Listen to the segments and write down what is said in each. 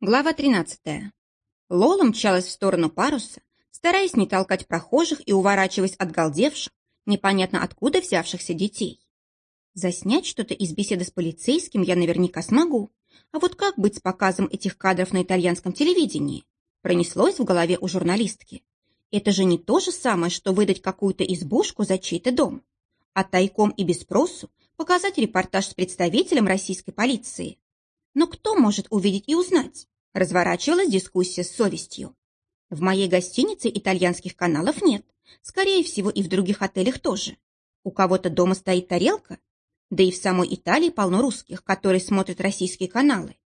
Глава 13. Лола мчалась в сторону паруса, стараясь не толкать прохожих и уворачиваясь от галдевших, непонятно откуда взявшихся детей. Заснять что-то из беседы с полицейским я наверняка смогу, а вот как быть с показом этих кадров на итальянском телевидении? Пронеслось в голове у журналистки. Это же не то же самое, что выдать какую-то избушку за чей-то дом, а тайком и без спросу показать репортаж с представителем российской полиции. Но кто может увидеть и узнать? Разворачивалась дискуссия с совестью. В моей гостинице итальянских каналов нет. Скорее всего, и в других отелях тоже. У кого-то дома стоит тарелка. Да и в самой Италии полно русских, которые смотрят российские каналы.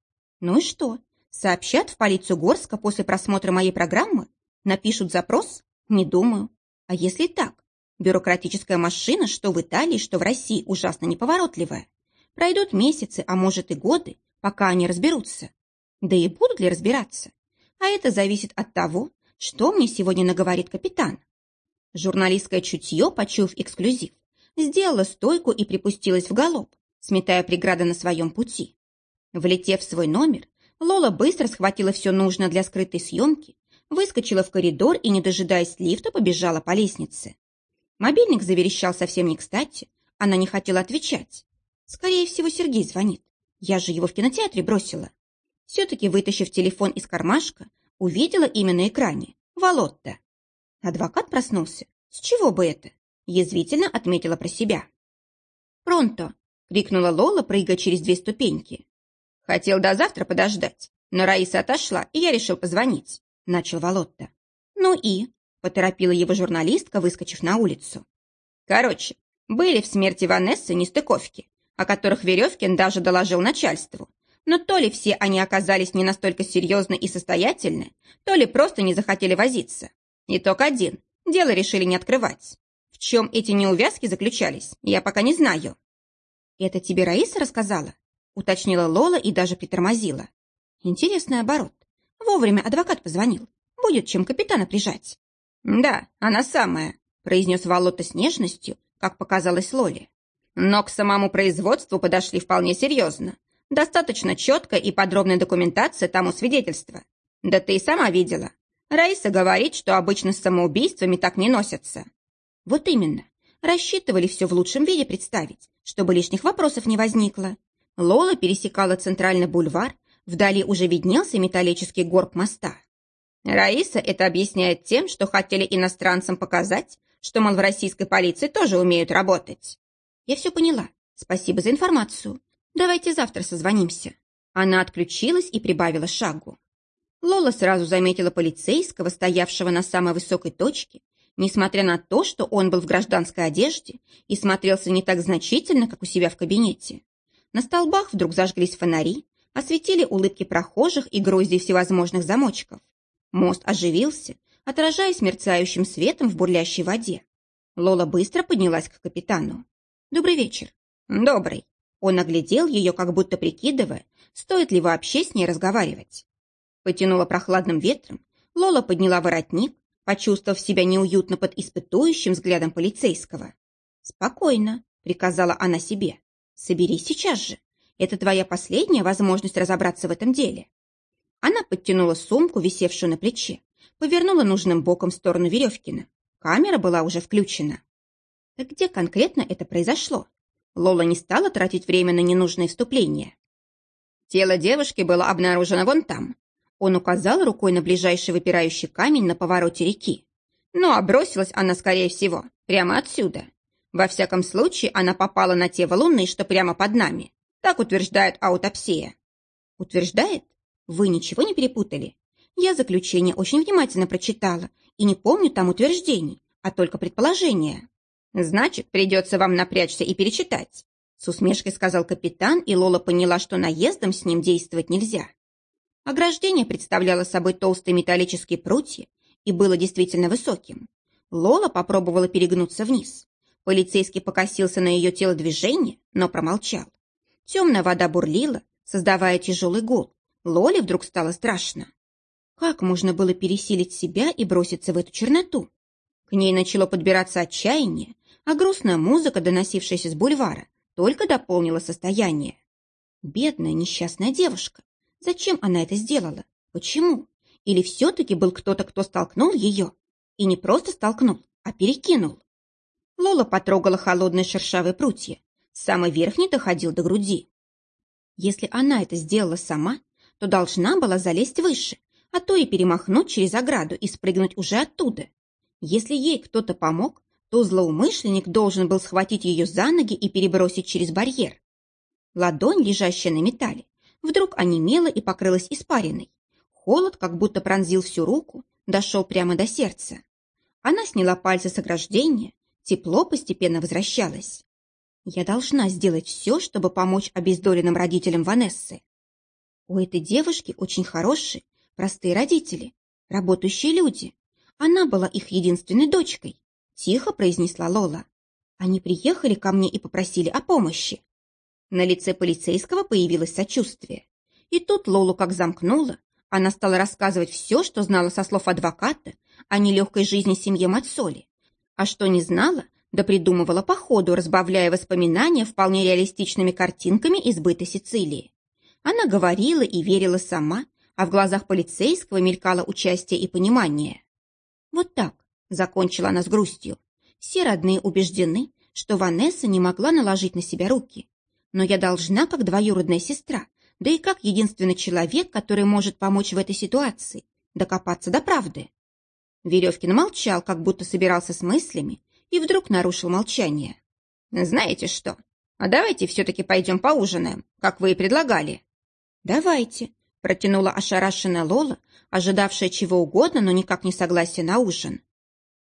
Ну и что? Сообщат в полицию Горска после просмотра моей программы? Напишут запрос? Не думаю. А если так? Бюрократическая машина, что в Италии, что в России, ужасно неповоротливая. Пройдут месяцы, а может и годы, пока они разберутся. Да и будут ли разбираться? А это зависит от того, что мне сегодня наговорит капитан. Журналистское чутье, почуяв эксклюзив, сделала стойку и припустилась в галоп, сметая преграды на своем пути. Влетев в свой номер, Лола быстро схватила все нужное для скрытой съемки, выскочила в коридор и, не дожидаясь лифта, побежала по лестнице. Мобильник заверещал совсем не кстати, она не хотела отвечать. Скорее всего, Сергей звонит. Я же его в кинотеатре бросила. Все-таки, вытащив телефон из кармашка, увидела имя на экране. Волотта. Адвокат проснулся. С чего бы это? Язвительно отметила про себя. «Пронто!» — крикнула Лола, прыгая через две ступеньки. «Хотел до завтра подождать, но Раиса отошла, и я решил позвонить», — начал Волотта. «Ну и?» — поторопила его журналистка, выскочив на улицу. «Короче, были в смерти Ванессы нестыковки о которых Веревкин даже доложил начальству. Но то ли все они оказались не настолько серьезны и состоятельны, то ли просто не захотели возиться. Итог один. Дело решили не открывать. В чем эти неувязки заключались, я пока не знаю. «Это тебе Раиса рассказала?» уточнила Лола и даже притормозила. Интересный оборот. Вовремя адвокат позвонил. Будет чем капитана прижать. «Да, она самая», произнес Волота с нежностью, как показалось Лоле. Но к самому производству подошли вполне серьезно. Достаточно четкая и подробная документация тому свидетельства. Да ты и сама видела. Раиса говорит, что обычно с самоубийствами так не носятся. Вот именно. Рассчитывали все в лучшем виде представить, чтобы лишних вопросов не возникло. Лола пересекала центральный бульвар, вдали уже виднелся металлический горб моста. Раиса это объясняет тем, что хотели иностранцам показать, что, мол, в российской полиции тоже умеют работать. Я все поняла. Спасибо за информацию. Давайте завтра созвонимся. Она отключилась и прибавила шагу. Лола сразу заметила полицейского, стоявшего на самой высокой точке, несмотря на то, что он был в гражданской одежде и смотрелся не так значительно, как у себя в кабинете. На столбах вдруг зажглись фонари, осветили улыбки прохожих и грозди всевозможных замочков. Мост оживился, отражаясь мерцающим светом в бурлящей воде. Лола быстро поднялась к капитану. «Добрый вечер». «Добрый». Он оглядел ее, как будто прикидывая, стоит ли вообще с ней разговаривать. Потянула прохладным ветром, Лола подняла воротник, почувствовав себя неуютно под испытующим взглядом полицейского. «Спокойно», — приказала она себе. «Соберись сейчас же. Это твоя последняя возможность разобраться в этом деле». Она подтянула сумку, висевшую на плече, повернула нужным боком в сторону Веревкина. Камера была уже включена. Где конкретно это произошло? Лола не стала тратить время на ненужные вступления. Тело девушки было обнаружено вон там. Он указал рукой на ближайший выпирающий камень на повороте реки. Ну, а бросилась она, скорее всего, прямо отсюда. Во всяком случае, она попала на те валуны, что прямо под нами. Так утверждает аутопсия. Утверждает? Вы ничего не перепутали? Я заключение очень внимательно прочитала и не помню там утверждений, а только предположения. «Значит, придется вам напрячься и перечитать», с усмешкой сказал капитан, и Лола поняла, что наездом с ним действовать нельзя. Ограждение представляло собой толстые металлические прутья и было действительно высоким. Лола попробовала перегнуться вниз. Полицейский покосился на ее телодвижение, но промолчал. Темная вода бурлила, создавая тяжелый гул. Лоле вдруг стало страшно. Как можно было пересилить себя и броситься в эту черноту? К ней начало подбираться отчаяние, а грустная музыка, доносившаяся с бульвара, только дополнила состояние. Бедная несчастная девушка. Зачем она это сделала? Почему? Или все-таки был кто-то, кто столкнул ее? И не просто столкнул, а перекинул. Лола потрогала холодные шершавые прутья. Самый верхний доходил до груди. Если она это сделала сама, то должна была залезть выше, а то и перемахнуть через ограду и спрыгнуть уже оттуда. Если ей кто-то помог, то злоумышленник должен был схватить ее за ноги и перебросить через барьер. Ладонь, лежащая на металле, вдруг онемела и покрылась испариной. Холод как будто пронзил всю руку, дошел прямо до сердца. Она сняла пальцы с ограждения, тепло постепенно возвращалось. Я должна сделать все, чтобы помочь обездоленным родителям Ванессы. У этой девушки очень хорошие, простые родители, работающие люди. Она была их единственной дочкой, тихо произнесла Лола. Они приехали ко мне и попросили о помощи. На лице полицейского появилось сочувствие. И тут Лолу как замкнула. Она стала рассказывать все, что знала со слов адвоката о нелегкой жизни семьи Мацоли. А что не знала, да придумывала по ходу, разбавляя воспоминания вполне реалистичными картинками из быта Сицилии. Она говорила и верила сама, а в глазах полицейского мелькало участие и понимание. Вот так, закончила она с грустью. Все родные убеждены, что Ванесса не могла наложить на себя руки. Но я должна, как двоюродная сестра, да и как единственный человек, который может помочь в этой ситуации, докопаться до правды. Веревкин молчал, как будто собирался с мыслями, и вдруг нарушил молчание. «Знаете что? А давайте все-таки пойдем поужинаем, как вы и предлагали». «Давайте», — протянула ошарашенная Лола, ожидавшая чего угодно, но никак не согласия на ужин.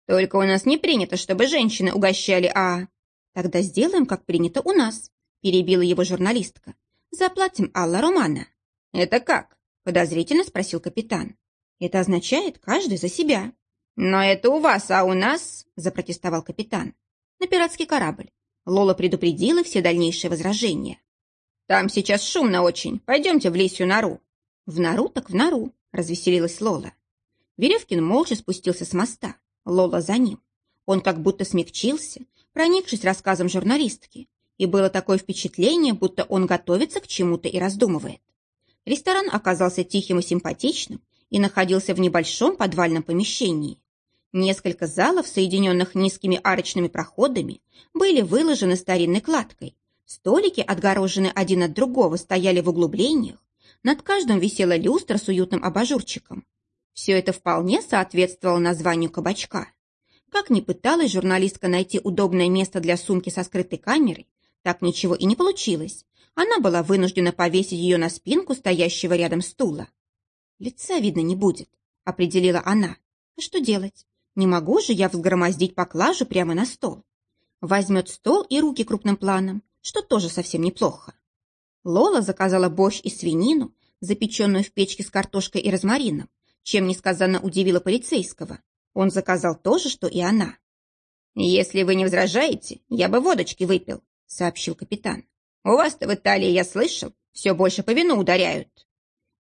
«Только у нас не принято, чтобы женщины угощали, а...» «Тогда сделаем, как принято у нас», — перебила его журналистка. «Заплатим Алла Романа». «Это как?» — подозрительно спросил капитан. «Это означает каждый за себя». «Но это у вас, а у нас...» – запротестовал капитан. «На пиратский корабль». Лола предупредила все дальнейшие возражения. «Там сейчас шумно очень. Пойдемте в лисью нору». «В нору так в нору», – развеселилась Лола. Веревкин молча спустился с моста. Лола за ним. Он как будто смягчился, проникшись рассказом журналистки, и было такое впечатление, будто он готовится к чему-то и раздумывает. Ресторан оказался тихим и симпатичным и находился в небольшом подвальном помещении. Несколько залов, соединенных низкими арочными проходами, были выложены старинной кладкой. Столики, отгороженные один от другого, стояли в углублениях. Над каждым висела люстра с уютным абажурчиком. Все это вполне соответствовало названию кабачка. Как ни пыталась журналистка найти удобное место для сумки со скрытой камерой, так ничего и не получилось. Она была вынуждена повесить ее на спинку стоящего рядом стула. «Лица видно не будет», — определила она. «А что делать? Не могу же я взгромоздить поклажу прямо на стол. Возьмет стол и руки крупным планом, что тоже совсем неплохо. Лола заказала борщ и свинину, запеченную в печке с картошкой и розмарином, чем несказанно удивила полицейского. Он заказал то же, что и она. «Если вы не возражаете, я бы водочки выпил», — сообщил капитан. «У вас-то в Италии, я слышал, все больше по вину ударяют».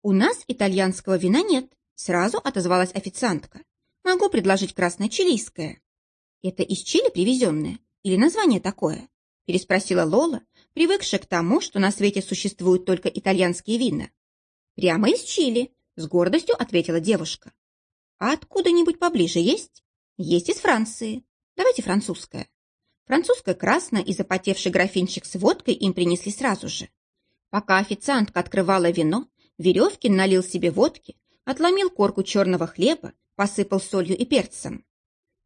«У нас итальянского вина нет», — сразу отозвалась официантка. Могу предложить красное чилийское». «Это из Чили привезенное? Или название такое?» переспросила Лола, привыкшая к тому, что на свете существуют только итальянские вина. «Прямо из Чили», — с гордостью ответила девушка. «А откуда-нибудь поближе есть?» «Есть из Франции. Давайте французское». Французское красное и запотевший графинчик с водкой им принесли сразу же. Пока официантка открывала вино, Веревкин налил себе водки, отломил корку черного хлеба посыпал солью и перцем.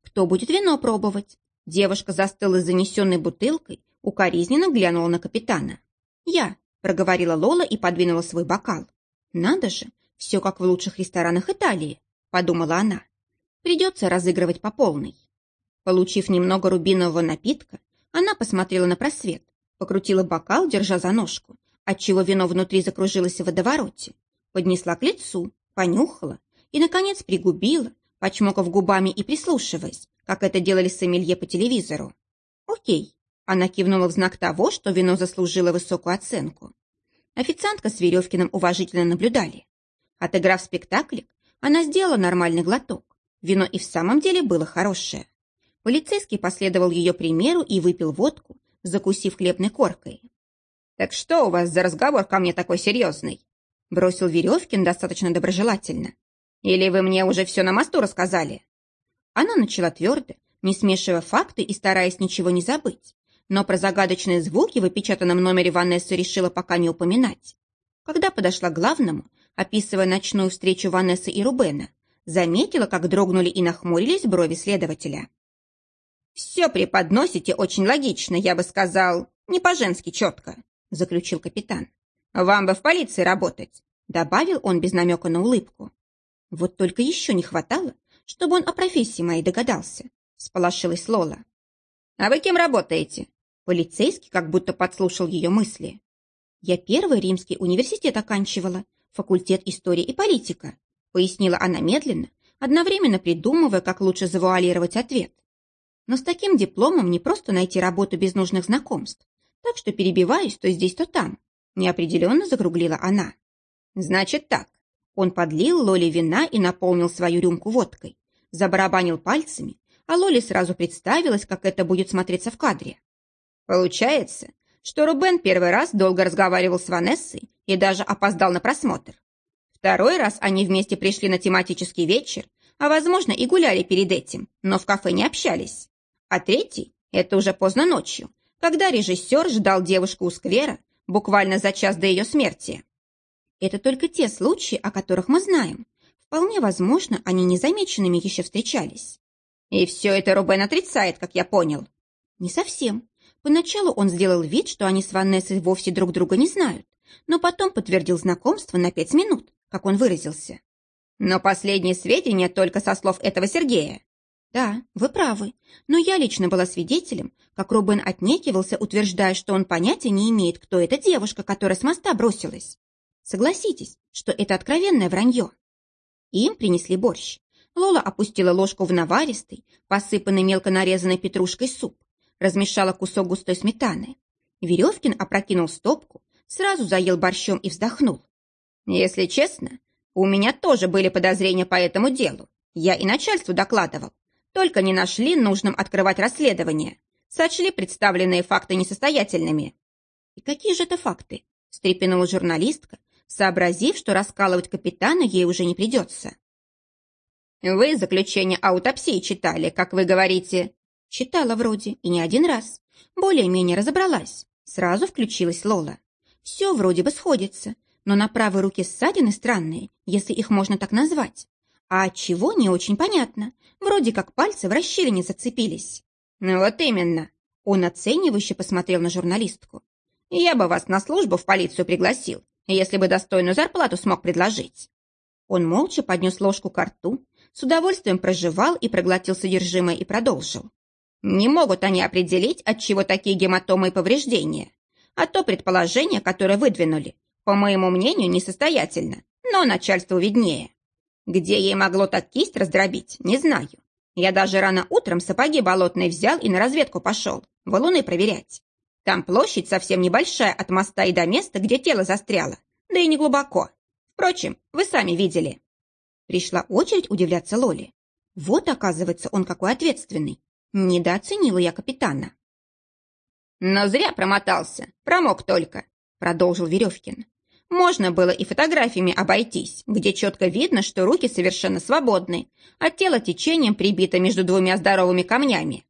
«Кто будет вино пробовать?» Девушка застыла с занесенной бутылкой, укоризненно глянула на капитана. «Я», — проговорила Лола и подвинула свой бокал. «Надо же, все как в лучших ресторанах Италии», — подумала она. «Придется разыгрывать по полной». Получив немного рубинового напитка, она посмотрела на просвет, покрутила бокал, держа за ножку, отчего вино внутри закружилось в водовороте, поднесла к лицу, понюхала и, наконец, пригубила, почмокав губами и прислушиваясь, как это делали сомелье по телевизору. «Окей», — она кивнула в знак того, что вино заслужило высокую оценку. Официантка с Веревкиным уважительно наблюдали. Отыграв спектаклик, она сделала нормальный глоток. Вино и в самом деле было хорошее. Полицейский последовал ее примеру и выпил водку, закусив хлебной коркой. «Так что у вас за разговор ко мне такой серьезный?» Бросил Веревкин достаточно доброжелательно. «Или вы мне уже все на мосту рассказали?» Она начала твердо, не смешивая факты и стараясь ничего не забыть. Но про загадочные звуки в опечатанном номере Ванессы решила пока не упоминать. Когда подошла к главному, описывая ночную встречу Ванессы и Рубена, заметила, как дрогнули и нахмурились брови следователя. «Все преподносите очень логично, я бы сказал, не по-женски четко», заключил капитан. «Вам бы в полиции работать», добавил он без намека на улыбку. Вот только еще не хватало, чтобы он о профессии моей догадался, сполошилась Лола. «А вы кем работаете?» Полицейский как будто подслушал ее мысли. «Я первый римский университет оканчивала, факультет истории и политика», пояснила она медленно, одновременно придумывая, как лучше завуалировать ответ. Но с таким дипломом не просто найти работу без нужных знакомств, так что перебиваюсь то здесь, то там. Неопределенно закруглила она. Значит так. Он подлил Лоле вина и наполнил свою рюмку водкой. Забарабанил пальцами, а Лоле сразу представилось, как это будет смотреться в кадре. Получается, что Рубен первый раз долго разговаривал с Ванессой и даже опоздал на просмотр. Второй раз они вместе пришли на тематический вечер, а, возможно, и гуляли перед этим, но в кафе не общались. А третий – это уже поздно ночью, когда режиссер ждал девушку у сквера буквально за час до ее смерти. Это только те случаи, о которых мы знаем. Вполне возможно, они незамеченными еще встречались. И все это Рубен отрицает, как я понял. Не совсем. Поначалу он сделал вид, что они с Ванессой вовсе друг друга не знают, но потом подтвердил знакомство на пять минут, как он выразился. Но последние сведения только со слов этого Сергея. Да, вы правы, но я лично была свидетелем, как Рубен отнекивался, утверждая, что он понятия не имеет, кто эта девушка, которая с моста бросилась. Согласитесь, что это откровенное вранье. Им принесли борщ. Лола опустила ложку в наваристый, посыпанный мелко нарезанной петрушкой суп, размешала кусок густой сметаны. Веревкин опрокинул стопку, сразу заел борщом и вздохнул. «Если честно, у меня тоже были подозрения по этому делу. Я и начальству докладывал. Только не нашли нужным открывать расследование. Сочли представленные факты несостоятельными». «И какие же это факты?» – встрепенула журналистка, сообразив, что раскалывать капитана ей уже не придется. «Вы заключение аутопсии читали, как вы говорите?» Читала вроде, и не один раз. Более-менее разобралась. Сразу включилась Лола. Все вроде бы сходится, но на правой руке ссадины странные, если их можно так назвать. А от чего не очень понятно. Вроде как пальцы в расщелине зацепились. Ну вот именно. Он оценивающе посмотрел на журналистку. Я бы вас на службу в полицию пригласил, если бы достойную зарплату смог предложить. Он молча поднес ложку к рту, с удовольствием прожевал и проглотил содержимое и продолжил. Не могут они определить, от чего такие гематомы и повреждения. А то предположение, которое выдвинули, по моему мнению, несостоятельно, но начальству виднее. Где ей могло так кисть раздробить, не знаю. Я даже рано утром сапоги болотные взял и на разведку пошел, валуны проверять. Там площадь совсем небольшая от моста и до места, где тело застряло, да и не глубоко. Впрочем, вы сами видели. Пришла очередь удивляться Лоле. Вот, оказывается, он какой ответственный. Недооценила я капитана. «Но зря промотался, промок только», — продолжил Веревкин. «Можно было и фотографиями обойтись, где четко видно, что руки совершенно свободны, а тело течением прибито между двумя здоровыми камнями.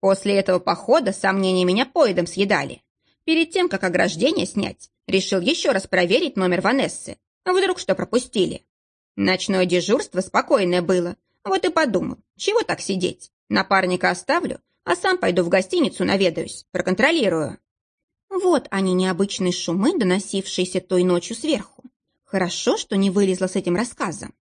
После этого похода сомнения меня поедом съедали. Перед тем, как ограждение снять, решил еще раз проверить номер Ванессы. Вдруг что пропустили. Ночное дежурство спокойное было. Вот и подумал, чего так сидеть? Напарника оставлю, а сам пойду в гостиницу наведаюсь, проконтролирую. Вот они необычные шумы, доносившиеся той ночью сверху. Хорошо, что не вылезла с этим рассказом.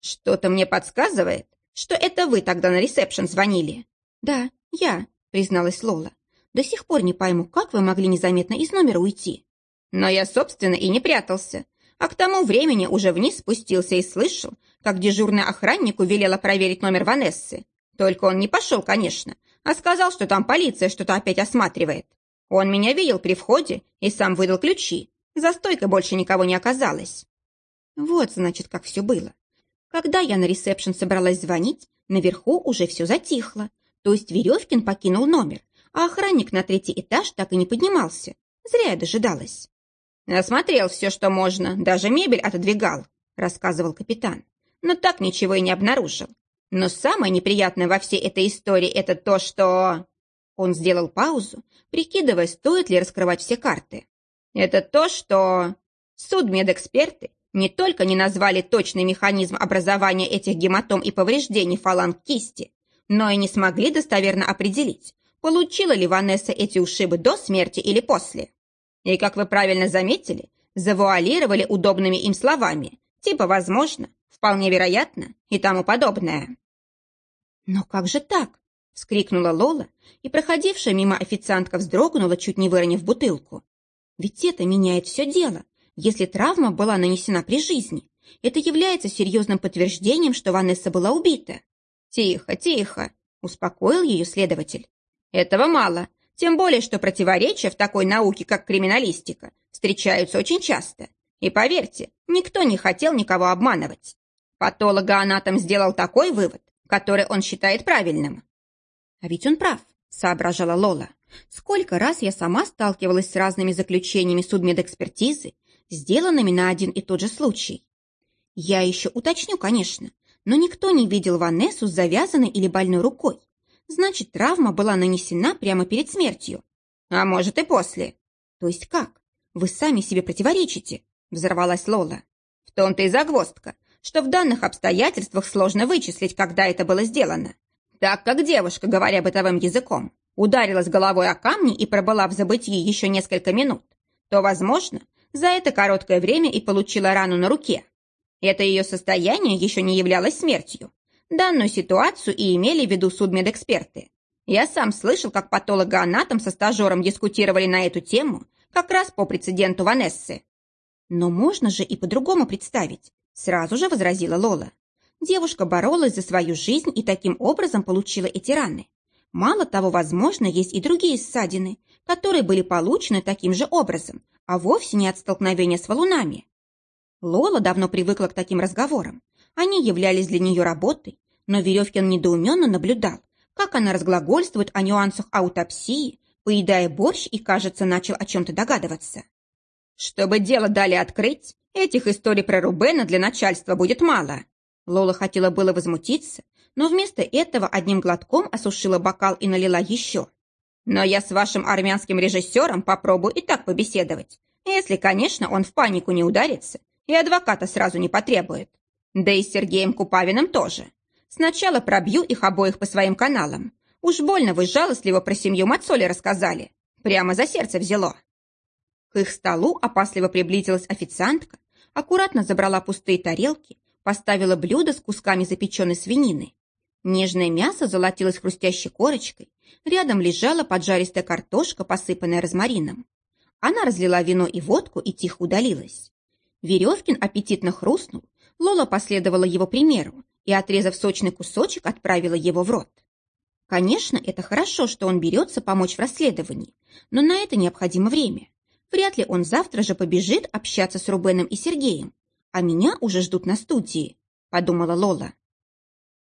Что-то мне подсказывает, что это вы тогда на ресепшн звонили. Да, я, призналась Лола. До сих пор не пойму, как вы могли незаметно из номера уйти. Но я, собственно, и не прятался. А к тому времени уже вниз спустился и слышал, как дежурный охраннику велела проверить номер Ванессы. Только он не пошел, конечно, а сказал, что там полиция что-то опять осматривает. Он меня видел при входе и сам выдал ключи. За стойкой больше никого не оказалось. Вот, значит, как все было. Когда я на ресепшн собралась звонить, наверху уже все затихло. То есть Веревкин покинул номер, а охранник на третий этаж так и не поднимался. Зря я дожидалась. «Осмотрел все, что можно, даже мебель отодвигал», — рассказывал капитан. «Но так ничего и не обнаружил. Но самое неприятное во всей этой истории — это то, что...» Он сделал паузу, прикидывая, стоит ли раскрывать все карты. «Это то, что...» Судмедэксперты не только не назвали точный механизм образования этих гематом и повреждений фаланг кисти, но и не смогли достоверно определить, получила ли Ванесса эти ушибы до смерти или после. И, как вы правильно заметили, завуалировали удобными им словами, типа «возможно», «вполне вероятно» и тому подобное. «Но как же так?» — вскрикнула Лола, и проходившая мимо официантка вздрогнула, чуть не выронив бутылку. «Ведь это меняет все дело. Если травма была нанесена при жизни, это является серьезным подтверждением, что Ванесса была убита». «Тихо, тихо», — успокоил ее следователь. «Этого мало. Тем более, что противоречия в такой науке, как криминалистика, встречаются очень часто. И поверьте, никто не хотел никого обманывать. Патологоанатом сделал такой вывод, который он считает правильным. А ведь он прав, соображала Лола. Сколько раз я сама сталкивалась с разными заключениями судмедэкспертизы, сделанными на один и тот же случай. Я еще уточню, конечно, но никто не видел Ванессу с завязанной или больной рукой, Значит, травма была нанесена прямо перед смертью. А может, и после. То есть как? Вы сами себе противоречите, взорвалась Лола. В том-то и загвоздка, что в данных обстоятельствах сложно вычислить, когда это было сделано. Так как девушка, говоря бытовым языком, ударилась головой о камни и пробыла в забытии еще несколько минут, то, возможно, за это короткое время и получила рану на руке. Это ее состояние еще не являлось смертью, Данную ситуацию и имели в виду судмедэксперты. Я сам слышал, как патологоанатом со стажером дискутировали на эту тему, как раз по прецеденту Ванессы. Но можно же и по-другому представить, сразу же возразила Лола. Девушка боролась за свою жизнь и таким образом получила эти раны. Мало того, возможно, есть и другие ссадины, которые были получены таким же образом, а вовсе не от столкновения с валунами. Лола давно привыкла к таким разговорам. Они являлись для нее работой, но Веревкин недоуменно наблюдал, как она разглагольствует о нюансах аутопсии, поедая борщ и, кажется, начал о чем-то догадываться. «Чтобы дело дали открыть, этих историй про Рубена для начальства будет мало». Лола хотела было возмутиться, но вместо этого одним глотком осушила бокал и налила еще. «Но я с вашим армянским режиссером попробую и так побеседовать, если, конечно, он в панику не ударится и адвоката сразу не потребует. Да и с Сергеем Купавиным тоже. Сначала пробью их обоих по своим каналам. Уж больно вы жалостливо про семью Мацоли рассказали. Прямо за сердце взяло. К их столу опасливо приблизилась официантка, аккуратно забрала пустые тарелки, поставила блюдо с кусками запеченной свинины. Нежное мясо золотилось хрустящей корочкой, рядом лежала поджаристая картошка, посыпанная розмарином. Она разлила вино и водку и тихо удалилась. Веревкин аппетитно хрустнул, Лола последовала его примеру, и, отрезав сочный кусочек, отправила его в рот. Конечно, это хорошо, что он берется помочь в расследовании, но на это необходимо время. Вряд ли он завтра же побежит общаться с Рубеном и Сергеем, а меня уже ждут на студии, подумала Лола.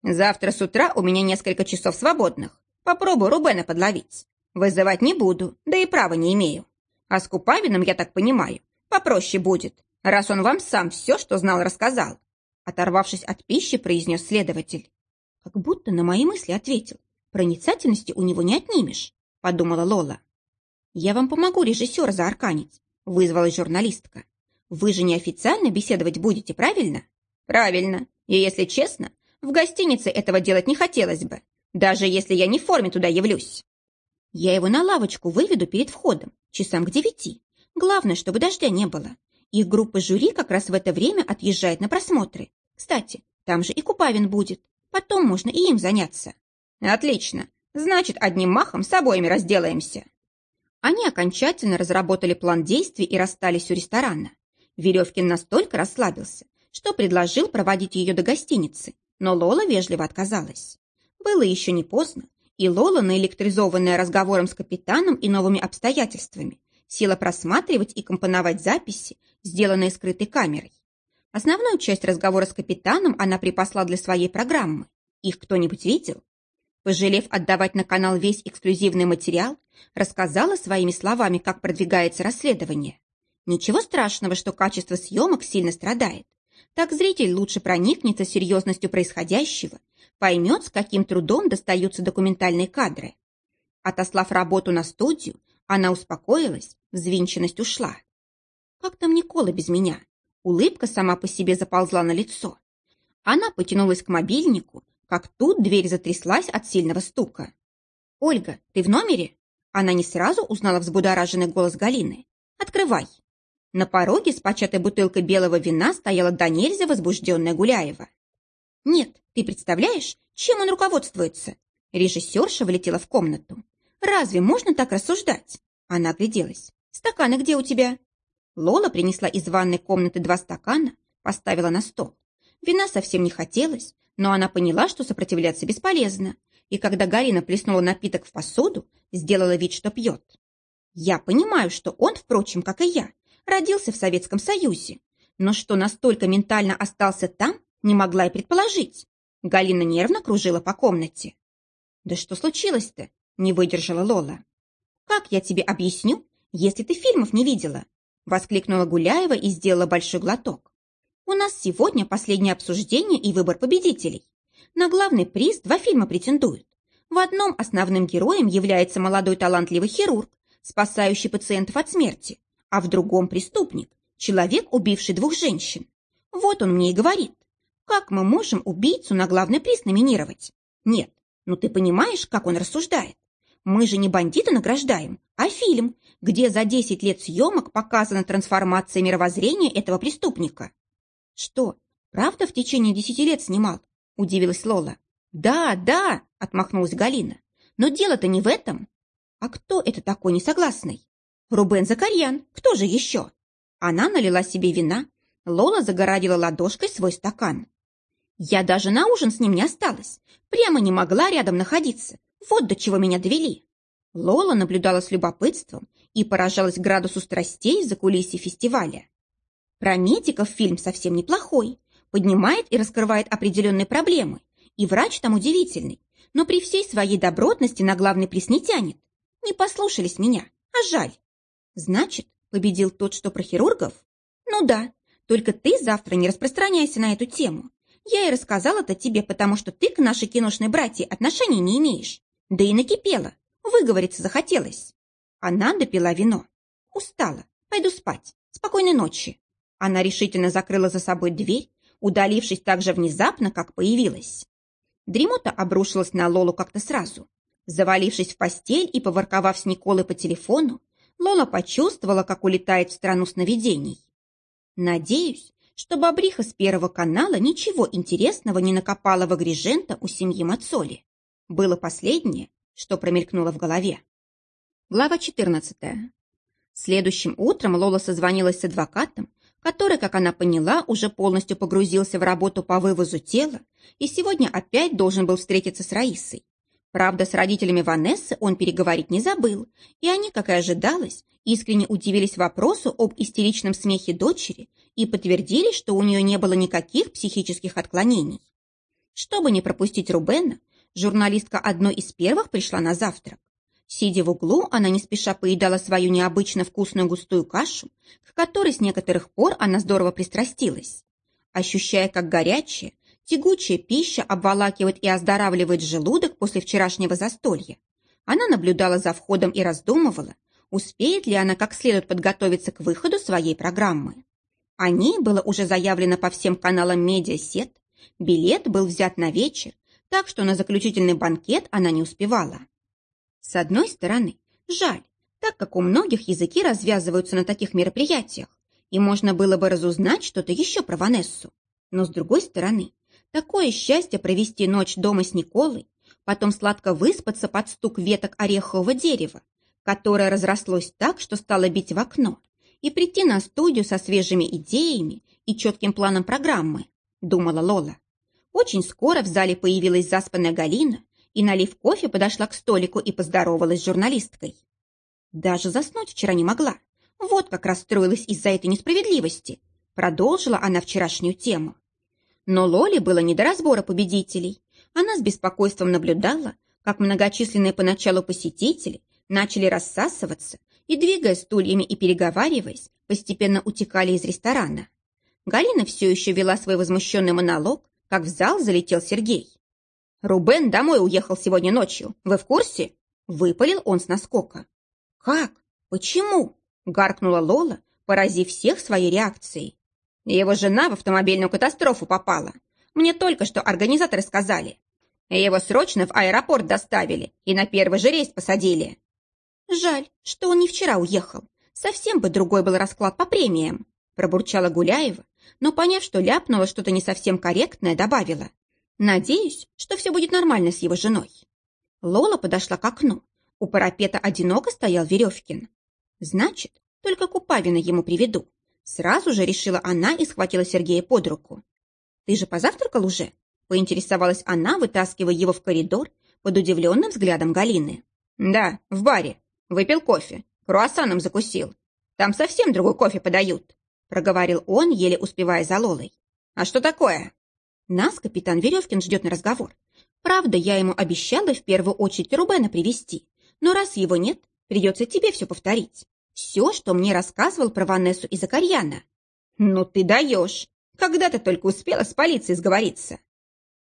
Завтра с утра у меня несколько часов свободных. Попробую Рубена подловить. Вызывать не буду, да и права не имею. А с Купавиным, я так понимаю, попроще будет, раз он вам сам все, что знал, рассказал. Оторвавшись от пищи, произнес следователь. Как будто на мои мысли ответил. Проницательности у него не отнимешь, подумала Лола. Я вам помогу режиссера заарканить, вызвалась журналистка. Вы же неофициально беседовать будете, правильно? Правильно. И если честно, в гостинице этого делать не хотелось бы, даже если я не в форме туда явлюсь. Я его на лавочку выведу перед входом, часам к девяти. Главное, чтобы дождя не было. Их группа жюри как раз в это время отъезжает на просмотры. Кстати, там же и Купавин будет. Потом можно и им заняться. Отлично. Значит, одним махом с обоими разделаемся. Они окончательно разработали план действий и расстались у ресторана. Веревкин настолько расслабился, что предложил проводить ее до гостиницы, но Лола вежливо отказалась. Было еще не поздно, и Лола, наэлектризованная разговором с капитаном и новыми обстоятельствами, села просматривать и компоновать записи, сделанные скрытой камерой. Основную часть разговора с капитаном она припасла для своей программы. Их кто-нибудь видел? Пожалев отдавать на канал весь эксклюзивный материал, рассказала своими словами, как продвигается расследование. Ничего страшного, что качество съемок сильно страдает. Так зритель лучше проникнется серьезностью происходящего, поймет, с каким трудом достаются документальные кадры. Отослав работу на студию, она успокоилась, взвинченность ушла. Как там Никола без меня? Улыбка сама по себе заползла на лицо. Она потянулась к мобильнику, как тут дверь затряслась от сильного стука. «Ольга, ты в номере?» Она не сразу узнала взбудораженный голос Галины. «Открывай». На пороге с початой бутылкой белого вина стояла до нельзя возбужденная Гуляева. «Нет, ты представляешь, чем он руководствуется?» Режиссерша влетела в комнату. «Разве можно так рассуждать?» Она огляделась. «Стаканы где у тебя?» Лола принесла из ванной комнаты два стакана, поставила на стол. Вина совсем не хотелось, но она поняла, что сопротивляться бесполезно, и когда Гарина плеснула напиток в посуду, сделала вид, что пьет. Я понимаю, что он, впрочем, как и я, родился в Советском Союзе, но что настолько ментально остался там, не могла и предположить. Галина нервно кружила по комнате. «Да что случилось-то?» – не выдержала Лола. «Как я тебе объясню, если ты фильмов не видела?» Воскликнула Гуляева и сделала большой глоток. У нас сегодня последнее обсуждение и выбор победителей. На главный приз два фильма претендуют. В одном основным героем является молодой талантливый хирург, спасающий пациентов от смерти, а в другом преступник, человек, убивший двух женщин. Вот он мне и говорит, как мы можем убийцу на главный приз номинировать? Нет, ну ты понимаешь, как он рассуждает? Мы же не бандита награждаем, а фильм, где за 10 лет съемок показана трансформация мировоззрения этого преступника. Что, правда в течение 10 лет снимал? Удивилась Лола. Да, да, отмахнулась Галина. Но дело-то не в этом. А кто это такой несогласный? Рубен Закарьян, кто же еще? Она налила себе вина. Лола загородила ладошкой свой стакан. Я даже на ужин с ним не осталась. Прямо не могла рядом находиться. Вот до чего меня довели. Лола наблюдала с любопытством и поражалась градусу страстей за кулисье фестиваля. Про медиков фильм совсем неплохой, поднимает и раскрывает определенные проблемы, и врач там удивительный, но при всей своей добротности на главный приз не тянет. Не послушались меня, а жаль. Значит, победил тот, что про хирургов? Ну да, только ты завтра не распространяйся на эту тему. Я и рассказал это тебе, потому что ты к нашей киношной братье отношений не имеешь. Да и накипела. Выговориться захотелось. Она допила вино. Устала. Пойду спать. Спокойной ночи. Она решительно закрыла за собой дверь, удалившись так же внезапно, как появилась. Дремота обрушилась на Лолу как-то сразу. Завалившись в постель и поворковав с Николой по телефону, Лола почувствовала, как улетает в страну сновидений. Надеюсь, что бобриха с Первого канала ничего интересного не накопала в Агрижента у семьи Мацоли. Было последнее, что промелькнуло в голове. Глава 14. Следующим утром Лола созвонилась с адвокатом, который, как она поняла, уже полностью погрузился в работу по вывозу тела и сегодня опять должен был встретиться с Раисой. Правда, с родителями Ванессы он переговорить не забыл, и они, как и ожидалось, искренне удивились вопросу об истеричном смехе дочери и подтвердили, что у нее не было никаких психических отклонений. Чтобы не пропустить Рубена, журналистка одной из первых пришла на завтрак. Сидя в углу, она не спеша поедала свою необычно вкусную густую кашу, к которой с некоторых пор она здорово пристрастилась. Ощущая, как горячая, тягучая пища обволакивает и оздоравливает желудок после вчерашнего застолья, она наблюдала за входом и раздумывала, успеет ли она как следует подготовиться к выходу своей программы. О ней было уже заявлено по всем каналам медиасет, билет был взят на вечер, так что на заключительный банкет она не успевала. С одной стороны, жаль, так как у многих языки развязываются на таких мероприятиях, и можно было бы разузнать что-то еще про Ванессу. Но с другой стороны, такое счастье провести ночь дома с Николой, потом сладко выспаться под стук веток орехового дерева, которое разрослось так, что стало бить в окно, и прийти на студию со свежими идеями и четким планом программы, думала Лола. Очень скоро в зале появилась заспанная Галина и, налив кофе, подошла к столику и поздоровалась с журналисткой. Даже заснуть вчера не могла. Вот как расстроилась из-за этой несправедливости. Продолжила она вчерашнюю тему. Но Лоле было не до разбора победителей. Она с беспокойством наблюдала, как многочисленные поначалу посетители начали рассасываться и, двигая стульями и переговариваясь, постепенно утекали из ресторана. Галина все еще вела свой возмущенный монолог, как в зал залетел Сергей. «Рубен домой уехал сегодня ночью. Вы в курсе?» Выпалил он с наскока. «Как? Почему?» — гаркнула Лола, поразив всех своей реакцией. «Его жена в автомобильную катастрофу попала. Мне только что организаторы сказали. Его срочно в аэропорт доставили и на первый же рейс посадили». «Жаль, что он не вчера уехал. Совсем бы другой был расклад по премиям», пробурчала Гуляева, но, поняв, что ляпнула что-то не совсем корректное, добавила. «Надеюсь, что все будет нормально с его женой». Лола подошла к окну. У парапета одиноко стоял Веревкин. «Значит, только Купавина ему приведу». Сразу же решила она и схватила Сергея под руку. «Ты же позавтракал уже?» Поинтересовалась она, вытаскивая его в коридор под удивленным взглядом Галины. «Да, в баре. Выпил кофе. Круассаном закусил. Там совсем другой кофе подают», проговорил он, еле успевая за Лолой. «А что такое?» «Нас капитан Веревкин ждет на разговор. Правда, я ему обещала в первую очередь Рубена привести, но раз его нет, придется тебе все повторить. Все, что мне рассказывал про Ванессу и Закарьяна. Ну ты даешь! Когда ты только успела с полицией сговориться?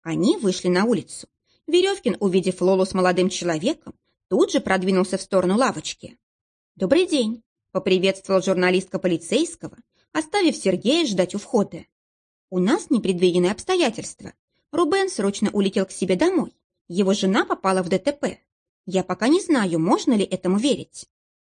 Они вышли на улицу. Веревкин, увидев Лолу с молодым человеком, тут же продвинулся в сторону лавочки. «Добрый день!» — поприветствовал журналистка полицейского, оставив Сергея ждать у входа. «У нас непредвиденные обстоятельства. Рубен срочно улетел к себе домой. Его жена попала в ДТП. Я пока не знаю, можно ли этому верить».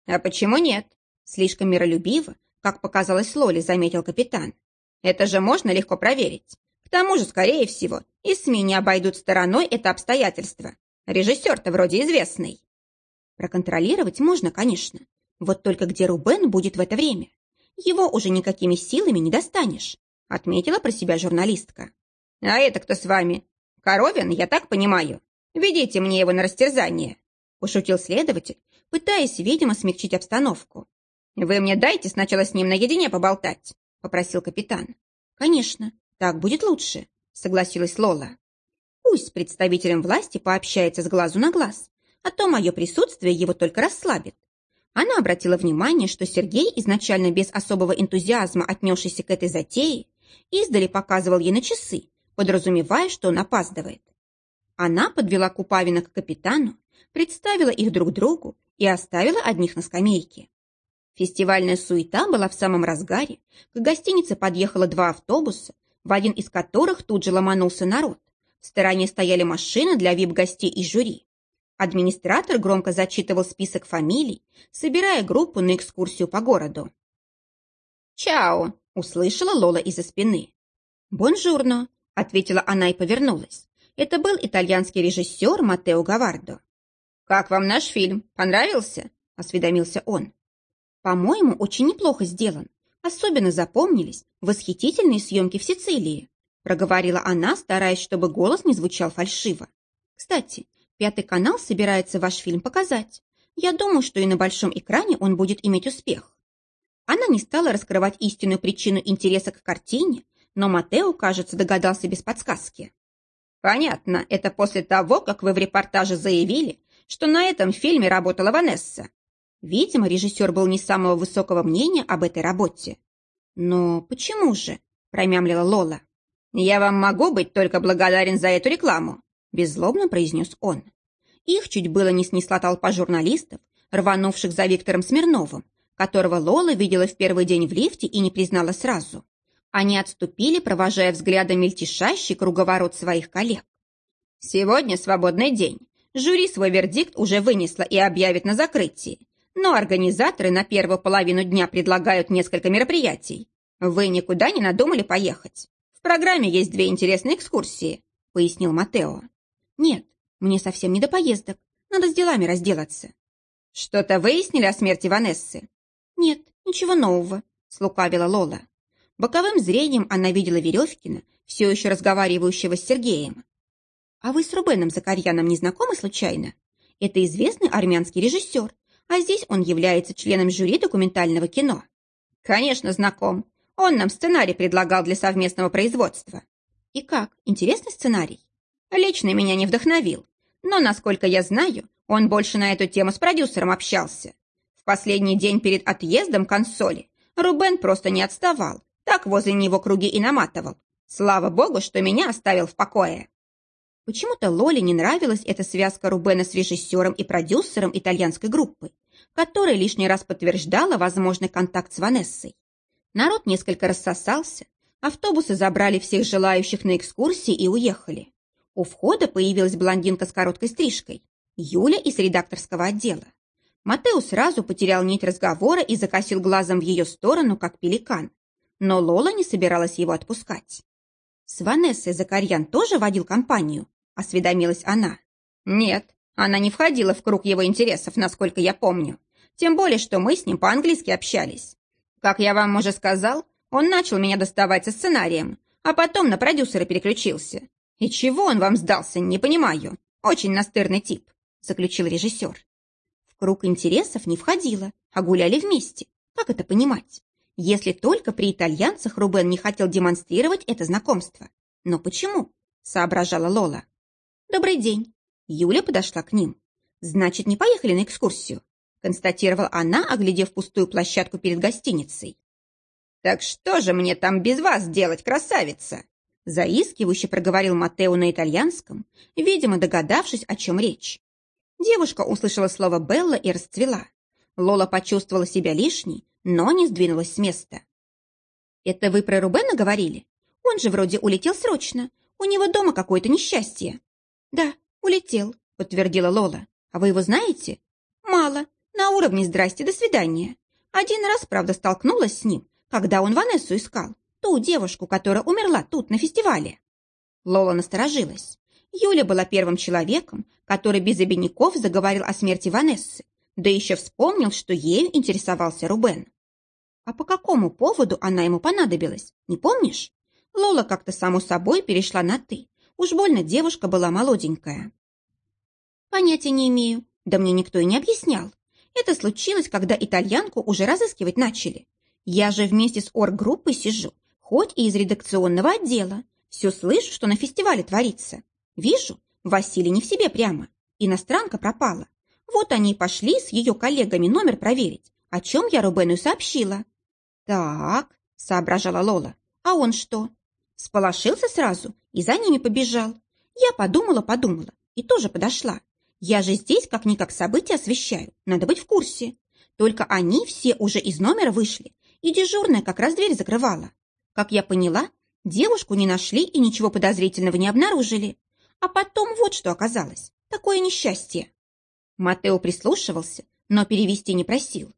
«А почему нет?» Слишком миролюбиво, как показалось Лоле, заметил капитан. «Это же можно легко проверить. К тому же, скорее всего, и СМИ не обойдут стороной это обстоятельство. Режиссер-то вроде известный». Проконтролировать можно, конечно. Вот только где Рубен будет в это время? Его уже никакими силами не достанешь, отметила про себя журналистка. А это кто с вами? Коровин, я так понимаю. Ведите мне его на растерзание, пошутил следователь, пытаясь, видимо, смягчить обстановку. «Вы мне дайте сначала с ним наедине поболтать», — попросил капитан. «Конечно, так будет лучше», — согласилась Лола. «Пусть с представителем власти пообщается с глазу на глаз, а то мое присутствие его только расслабит». Она обратила внимание, что Сергей, изначально без особого энтузиазма отнесшийся к этой затее, издали показывал ей на часы, подразумевая, что он опаздывает. Она подвела Купавина к капитану, представила их друг другу и оставила одних на скамейке. Фестивальная суета была в самом разгаре, к гостинице подъехало два автобуса, в один из которых тут же ломанулся народ. В стороне стояли машины для вип-гостей и жюри. Администратор громко зачитывал список фамилий, собирая группу на экскурсию по городу. «Чао!» — услышала Лола из-за спины. «Бонжурно!» — ответила она и повернулась. Это был итальянский режиссер Матео Гавардо. «Как вам наш фильм? Понравился?» – осведомился он. «По-моему, очень неплохо сделан. Особенно запомнились восхитительные съемки в Сицилии», – проговорила она, стараясь, чтобы голос не звучал фальшиво. «Кстати, Пятый канал собирается ваш фильм показать. Я думаю, что и на большом экране он будет иметь успех». Она не стала раскрывать истинную причину интереса к картине, но Матео, кажется, догадался без подсказки. «Понятно, это после того, как вы в репортаже заявили, что на этом фильме работала Ванесса. Видимо, режиссер был не самого высокого мнения об этой работе. «Но почему же?» – промямлила Лола. «Я вам могу быть только благодарен за эту рекламу», – беззлобно произнес он. Их чуть было не снесла толпа журналистов, рванувших за Виктором Смирновым, которого Лола видела в первый день в лифте и не признала сразу. Они отступили, провожая взглядом мельтешащий круговорот своих коллег. «Сегодня свободный день. Жюри свой вердикт уже вынесло и объявит на закрытии. Но организаторы на первую половину дня предлагают несколько мероприятий. Вы никуда не надумали поехать? В программе есть две интересные экскурсии», — пояснил Матео. «Нет, мне совсем не до поездок. Надо с делами разделаться». «Что-то выяснили о смерти Ванессы?» «Нет, ничего нового», — слукавила Лола. Боковым зрением она видела Веревкина, все еще разговаривающего с Сергеем. А вы с Рубеном Закарьяном не знакомы случайно? Это известный армянский режиссер, а здесь он является членом жюри документального кино. Конечно, знаком. Он нам сценарий предлагал для совместного производства. И как? Интересный сценарий? Лично меня не вдохновил. Но, насколько я знаю, он больше на эту тему с продюсером общался. Последний день перед отъездом консоли Рубен просто не отставал, так возле него круги и наматывал. Слава богу, что меня оставил в покое. Почему-то Лоле не нравилась эта связка Рубена с режиссером и продюсером итальянской группы, которая лишний раз подтверждала возможный контакт с Ванессой. Народ несколько рассосался, автобусы забрали всех желающих на экскурсии и уехали. У входа появилась блондинка с короткой стрижкой, Юля из редакторского отдела. Матео сразу потерял нить разговора и закосил глазом в ее сторону, как пеликан. Но Лола не собиралась его отпускать. «С Ванессой Закарьян тоже водил компанию?» – осведомилась она. «Нет, она не входила в круг его интересов, насколько я помню. Тем более, что мы с ним по-английски общались. Как я вам уже сказал, он начал меня доставать со сценарием, а потом на продюсера переключился. И чего он вам сдался, не понимаю. Очень настырный тип», – заключил режиссер. Круг интересов не входила, а гуляли вместе. Как это понимать? Если только при итальянцах Рубен не хотел демонстрировать это знакомство. Но почему? Соображала Лола. Добрый день. Юля подошла к ним. Значит, не поехали на экскурсию? Констатировала она, оглядев пустую площадку перед гостиницей. «Так что же мне там без вас делать, красавица?» Заискивающе проговорил Матео на итальянском, видимо, догадавшись, о чем речь. Девушка услышала слово «Белла» и расцвела. Лола почувствовала себя лишней, но не сдвинулась с места. «Это вы про Рубена говорили? Он же вроде улетел срочно. У него дома какое-то несчастье». «Да, улетел», — подтвердила Лола. «А вы его знаете?» «Мало. На уровне «здрасте, до свидания». Один раз, правда, столкнулась с ним, когда он Ванессу искал, ту девушку, которая умерла тут, на фестивале». Лола насторожилась. Юля была первым человеком, который без обиняков заговорил о смерти Ванессы, да еще вспомнил, что ею интересовался Рубен. А по какому поводу она ему понадобилась, не помнишь? Лола как-то само собой перешла на «ты». Уж больно девушка была молоденькая. Понятия не имею, да мне никто и не объяснял. Это случилось, когда итальянку уже разыскивать начали. Я же вместе с орггруппой сижу, хоть и из редакционного отдела. Все слышу, что на фестивале творится. Вижу, Василий не в себе прямо. Иностранка пропала. Вот они и пошли с ее коллегами номер проверить, о чем я Рубену сообщила. «Так», — соображала Лола, — «а он что?» Сполошился сразу и за ними побежал. Я подумала-подумала и тоже подошла. Я же здесь как-никак события освещаю, надо быть в курсе. Только они все уже из номера вышли, и дежурная как раз дверь закрывала. Как я поняла, девушку не нашли и ничего подозрительного не обнаружили. А потом вот что оказалось. Такое несчастье. Матео прислушивался, но перевести не просил.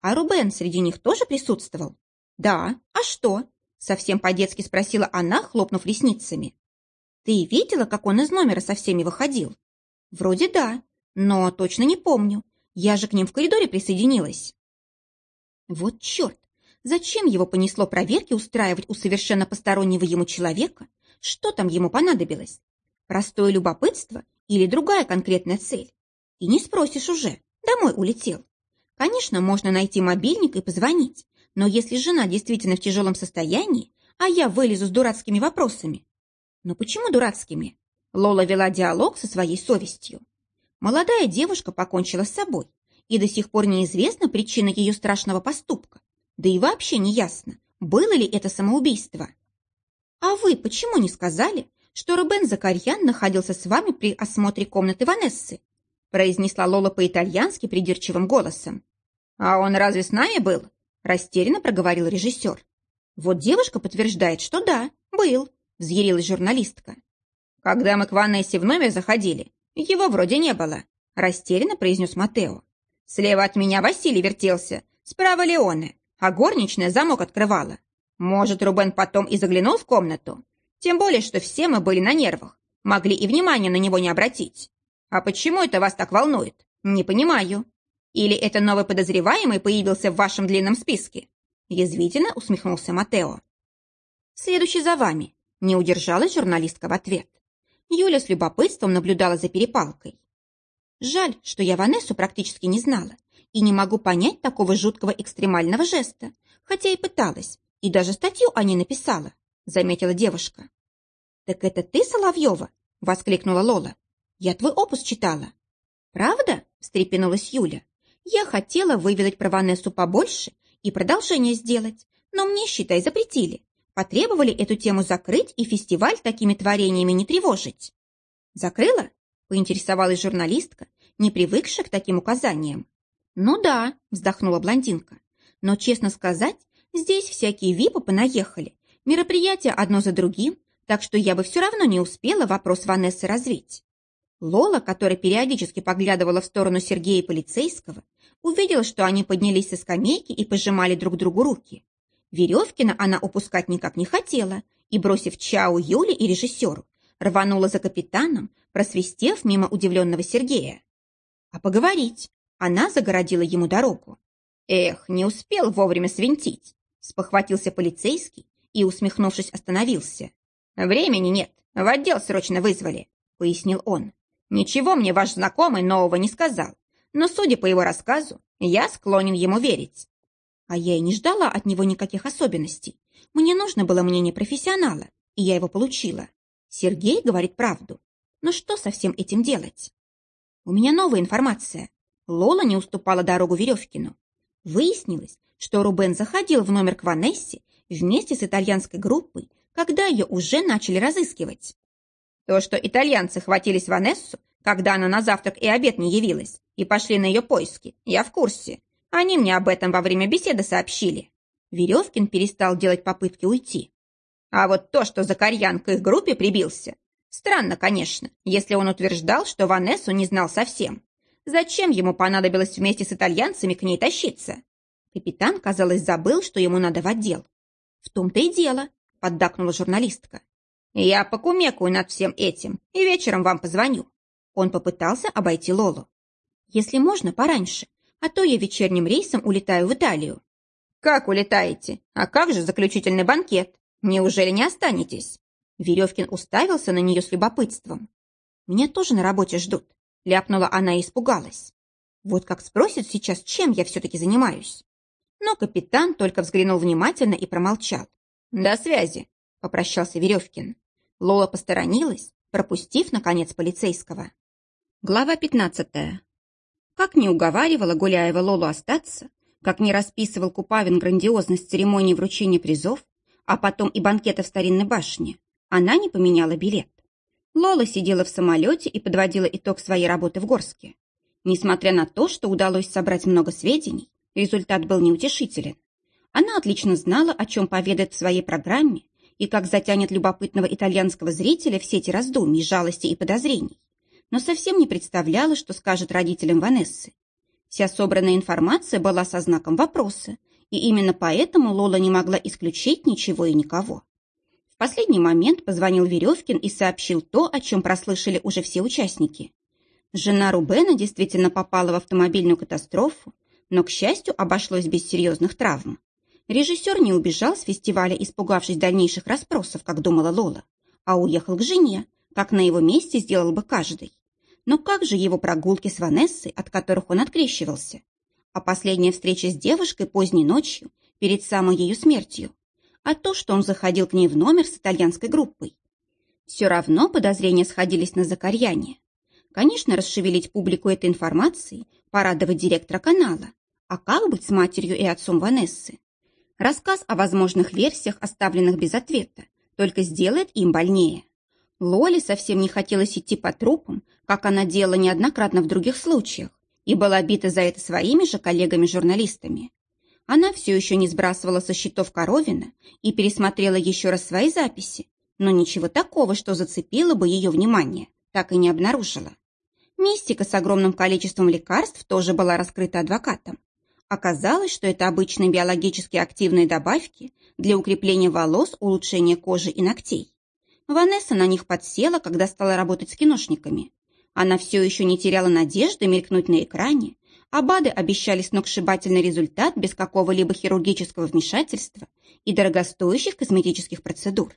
А Рубен среди них тоже присутствовал? Да, а что? Совсем по-детски спросила она, хлопнув ресницами. Ты видела, как он из номера со всеми выходил? Вроде да, но точно не помню. Я же к ним в коридоре присоединилась. Вот черт! Зачем его понесло проверки устраивать у совершенно постороннего ему человека? Что там ему понадобилось? Простое любопытство или другая конкретная цель? И не спросишь уже, домой улетел. Конечно, можно найти мобильник и позвонить, но если жена действительно в тяжелом состоянии, а я вылезу с дурацкими вопросами. Но почему дурацкими? Лола вела диалог со своей совестью. Молодая девушка покончила с собой, и до сих пор неизвестна причина ее страшного поступка. Да и вообще не ясно, было ли это самоубийство. А вы почему не сказали, что Рубен Закарьян находился с вами при осмотре комнаты Ванессы? произнесла Лола по-итальянски придирчивым голосом. «А он разве с нами был?» растерянно проговорил режиссер. «Вот девушка подтверждает, что да, был», взъярилась журналистка. «Когда мы к Ванессе в номер заходили, его вроде не было», растерянно произнес Матео. «Слева от меня Василий вертелся, справа Леоне, а горничная замок открывала. Может, Рубен потом и заглянул в комнату? Тем более, что все мы были на нервах, могли и внимания на него не обратить. А почему это вас так волнует? Не понимаю. Или это новый подозреваемый появился в вашем длинном списке? Язвительно усмехнулся Матео. Следующий за вами. Не удержалась журналистка в ответ. Юля с любопытством наблюдала за перепалкой. Жаль, что я Ванессу практически не знала и не могу понять такого жуткого экстремального жеста, хотя и пыталась, и даже статью о ней написала, заметила девушка. «Так это ты, Соловьева?» — воскликнула Лола. Я твой опус читала». «Правда?» – встрепенулась Юля. Я хотела выведать про Ванессу побольше и продолжение сделать, но мне, считай, запретили. Потребовали эту тему закрыть и фестиваль такими творениями не тревожить. Закрыла? Поинтересовалась журналистка, не привыкшая к таким указаниям. Ну да, вздохнула блондинка. Но, честно сказать, здесь всякие випы понаехали. Мероприятия одно за другим, так что я бы все равно не успела вопрос Ванессы развить. Лола, которая периодически поглядывала в сторону Сергея полицейского, увидела, что они поднялись со скамейки и пожимали друг другу руки. Веревкина она упускать никак не хотела и, бросив чау Юле и режиссеру, рванула за капитаном, просвистев мимо удивленного Сергея. А поговорить она загородила ему дорогу. Эх, не успел вовремя свинтить, спохватился полицейский и, усмехнувшись, остановился. Времени нет, в отдел срочно вызвали, пояснил он. Ничего мне ваш знакомый нового не сказал, но, судя по его рассказу, я склонен ему верить. А я и не ждала от него никаких особенностей. Мне нужно было мнение профессионала, и я его получила. Сергей говорит правду. Но что со всем этим делать? У меня новая информация. Лола не уступала дорогу Веревкину. Выяснилось, что Рубен заходил в номер к Ванессе вместе с итальянской группой, когда ее уже начали разыскивать. То, что итальянцы хватились Ванессу, когда она на завтрак и обед не явилась, и пошли на ее поиски, я в курсе. Они мне об этом во время беседы сообщили. Веревкин перестал делать попытки уйти. А вот то, что Закарьян к их группе прибился, странно, конечно, если он утверждал, что Ванессу не знал совсем. Зачем ему понадобилось вместе с итальянцами к ней тащиться? Капитан, казалось, забыл, что ему надо в отдел. В том-то и дело, поддакнула журналистка. Я покумекаю над всем этим и вечером вам позвоню. Он попытался обойти Лолу. Если можно, пораньше, а то я вечерним рейсом улетаю в Италию. Как улетаете? А как же заключительный банкет? Неужели не останетесь? Веревкин уставился на нее с любопытством. Меня тоже на работе ждут. Ляпнула она и испугалась. Вот как спросят сейчас, чем я все-таки занимаюсь. Но капитан только взглянул внимательно и промолчал. «До связи», — попрощался Веревкин. Лола посторонилась, пропустив, наконец, полицейского. Глава пятнадцатая. Как не уговаривала Гуляева Лолу остаться, как не расписывал Купавин грандиозность церемонии вручения призов, а потом и банкета в старинной башне, она не поменяла билет. Лола сидела в самолете и подводила итог своей работы в Горске. Несмотря на то, что удалось собрать много сведений, результат был неутешителен. Она отлично знала, о чем поведает в своей программе и как затянет любопытного итальянского зрителя все эти раздумья, жалости и подозрений, но совсем не представляла, что скажет родителям Ванессы. Вся собранная информация была со знаком вопроса, и именно поэтому Лола не могла исключить ничего и никого. В последний момент позвонил Веревкин и сообщил то, о чем прослышали уже все участники. Жена Рубена действительно попала в автомобильную катастрофу, но, к счастью, обошлось без серьезных травм. Режиссер не убежал с фестиваля, испугавшись дальнейших расспросов, как думала Лола, а уехал к жене, как на его месте сделал бы каждый. Но как же его прогулки с Ванессой, от которых он открещивался? А последняя встреча с девушкой поздней ночью, перед самой ее смертью? А то, что он заходил к ней в номер с итальянской группой? Все равно подозрения сходились на Закарьяне. Конечно, расшевелить публику этой информацией, порадовать директора канала. А как быть с матерью и отцом Ванессы? Рассказ о возможных версиях, оставленных без ответа, только сделает им больнее. Лоле совсем не хотелось идти по трупам, как она делала неоднократно в других случаях, и была бита за это своими же коллегами-журналистами. Она все еще не сбрасывала со счетов Коровина и пересмотрела еще раз свои записи, но ничего такого, что зацепило бы ее внимание, так и не обнаружила. Мистика с огромным количеством лекарств тоже была раскрыта адвокатом. Оказалось, что это обычные биологически активные добавки для укрепления волос, улучшения кожи и ногтей. Ванесса на них подсела, когда стала работать с киношниками. Она все еще не теряла надежды мелькнуть на экране, а БАДы обещали сногсшибательный результат без какого-либо хирургического вмешательства и дорогостоящих косметических процедур.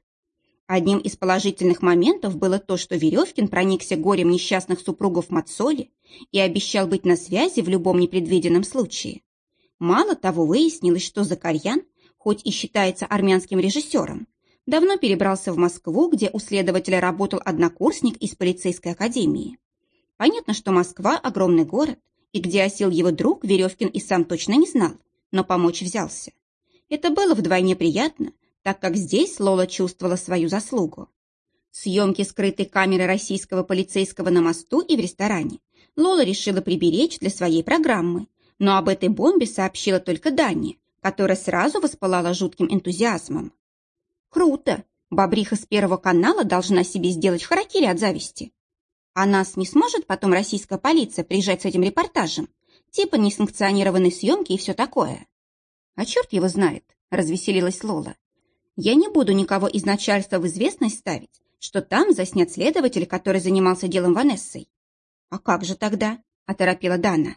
Одним из положительных моментов было то, что Веревкин проникся горем несчастных супругов Мацоли и обещал быть на связи в любом непредвиденном случае. Мало того, выяснилось, что Закарьян, хоть и считается армянским режиссером, давно перебрался в Москву, где у следователя работал однокурсник из полицейской академии. Понятно, что Москва – огромный город, и где осел его друг, Веревкин и сам точно не знал, но помочь взялся. Это было вдвойне приятно, так как здесь Лола чувствовала свою заслугу. Съемки скрытой камеры российского полицейского на мосту и в ресторане Лола решила приберечь для своей программы, но об этой бомбе сообщила только Дани, которая сразу воспылала жутким энтузиазмом. «Круто! Бобриха с Первого канала должна себе сделать харакири от зависти. А нас не сможет потом российская полиция приезжать с этим репортажем? Типа несанкционированной съемки и все такое?» «А черт его знает!» – развеселилась Лола. «Я не буду никого из начальства в известность ставить, что там заснят следователь, который занимался делом Ванессой». «А как же тогда?» – оторопела Дана.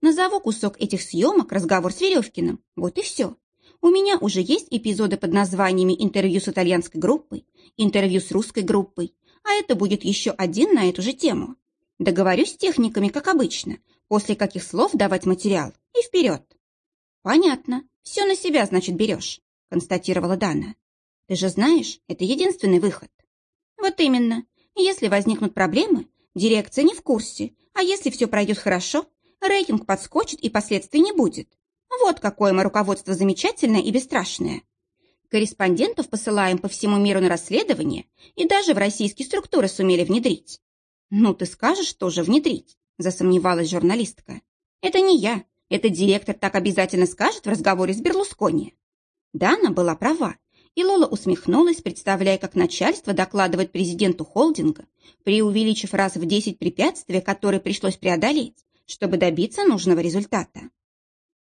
«Назову кусок этих съемок, разговор с Веревкиным. Вот и все. У меня уже есть эпизоды под названиями «Интервью с итальянской группой», «Интервью с русской группой», а это будет еще один на эту же тему. Договорюсь с техниками, как обычно, после каких слов давать материал, и вперед. Понятно, все на себя, значит, берешь, констатировала Дана. Ты же знаешь, это единственный выход. Вот именно. Если возникнут проблемы, дирекция не в курсе, а если все пройдет хорошо, рейтинг подскочит и последствий не будет. Вот какое мы руководство замечательное и бесстрашное. Корреспондентов посылаем по всему миру на расследование и даже в российские структуры сумели внедрить. Ну, ты скажешь, тоже внедрить, засомневалась журналистка. Это не я, это директор так обязательно скажет в разговоре с Берлускони. Дана была права, и Лола усмехнулась, представляя, как начальство докладывает президенту холдинга, преувеличив раз в десять препятствия, которые пришлось преодолеть, чтобы добиться нужного результата.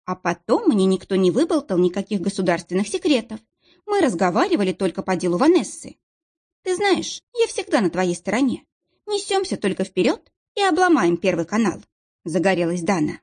А потом мне никто не выболтал никаких государственных секретов. Мы разговаривали только по делу Ванессы. Ты знаешь, я всегда на твоей стороне. Несемся только вперед и обломаем Первый канал. Загорелась Дана.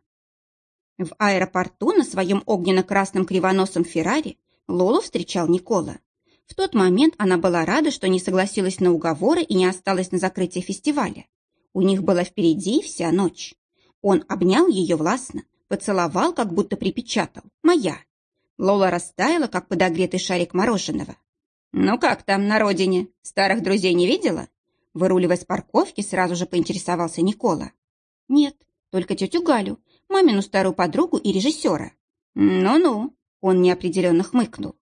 В аэропорту на своем огненно-красном кривоносом Феррари Лолу встречал Никола. В тот момент она была рада, что не согласилась на уговоры и не осталась на закрытие фестиваля. У них была впереди вся ночь. Он обнял ее властно, поцеловал, как будто припечатал. «Моя». Лола растаяла, как подогретый шарик мороженого. «Ну как там на родине? Старых друзей не видела?» Выруливая с парковки, сразу же поинтересовался Никола. «Нет, только тетю Галю, мамину старую подругу и режиссера». «Ну-ну», — он неопределенно хмыкнул.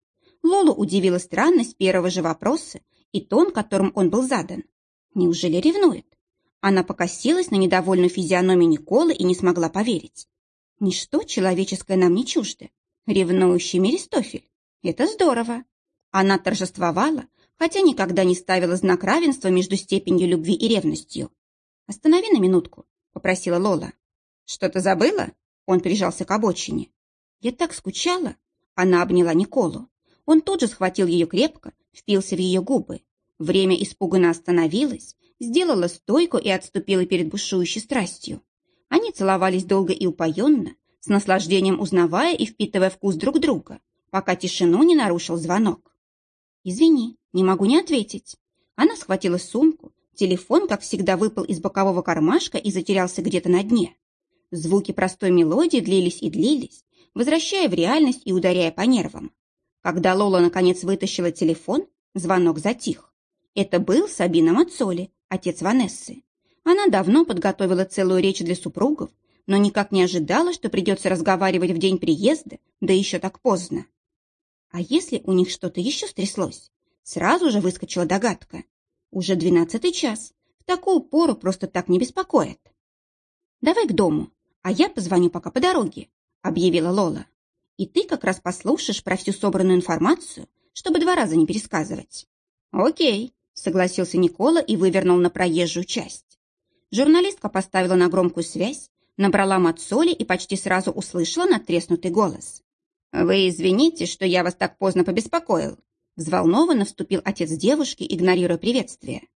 Лолу удивила странность первого же вопроса и тон, которым он был задан. Неужели ревнует? Она покосилась на недовольную физиономию Николы и не смогла поверить. Ничто человеческое нам не чуждо. Ревнующий Меристофель. Это здорово. Она торжествовала, хотя никогда не ставила знак равенства между степенью любви и ревностью. «Останови на минутку», — попросила Лола. «Что-то забыла?» Он прижался к обочине. «Я так скучала». Она обняла Николу. Он тут же схватил ее крепко, впился в ее губы. Время испуганно остановилось, сделала стойку и отступила перед бушующей страстью. Они целовались долго и упоенно, с наслаждением узнавая и впитывая вкус друг друга, пока тишину не нарушил звонок. «Извини, не могу не ответить». Она схватила сумку, телефон, как всегда, выпал из бокового кармашка и затерялся где-то на дне. Звуки простой мелодии длились и длились, возвращая в реальность и ударяя по нервам. Когда Лола наконец вытащила телефон, звонок затих. Это был Сабина Мацоли, отец Ванессы. Она давно подготовила целую речь для супругов, но никак не ожидала, что придется разговаривать в день приезда, да еще так поздно. А если у них что-то еще стряслось? Сразу же выскочила догадка. Уже двенадцатый час. В такую пору просто так не беспокоят. «Давай к дому, а я позвоню пока по дороге», — объявила Лола. «И ты как раз послушаешь про всю собранную информацию, чтобы два раза не пересказывать». «Окей», согласился Никола и вывернул на проезжую часть. Журналистка поставила на громкую связь, набрала Мацоли и почти сразу услышала надтреснутый голос. «Вы извините, что я вас так поздно побеспокоил», взволнованно вступил отец девушки, игнорируя приветствие.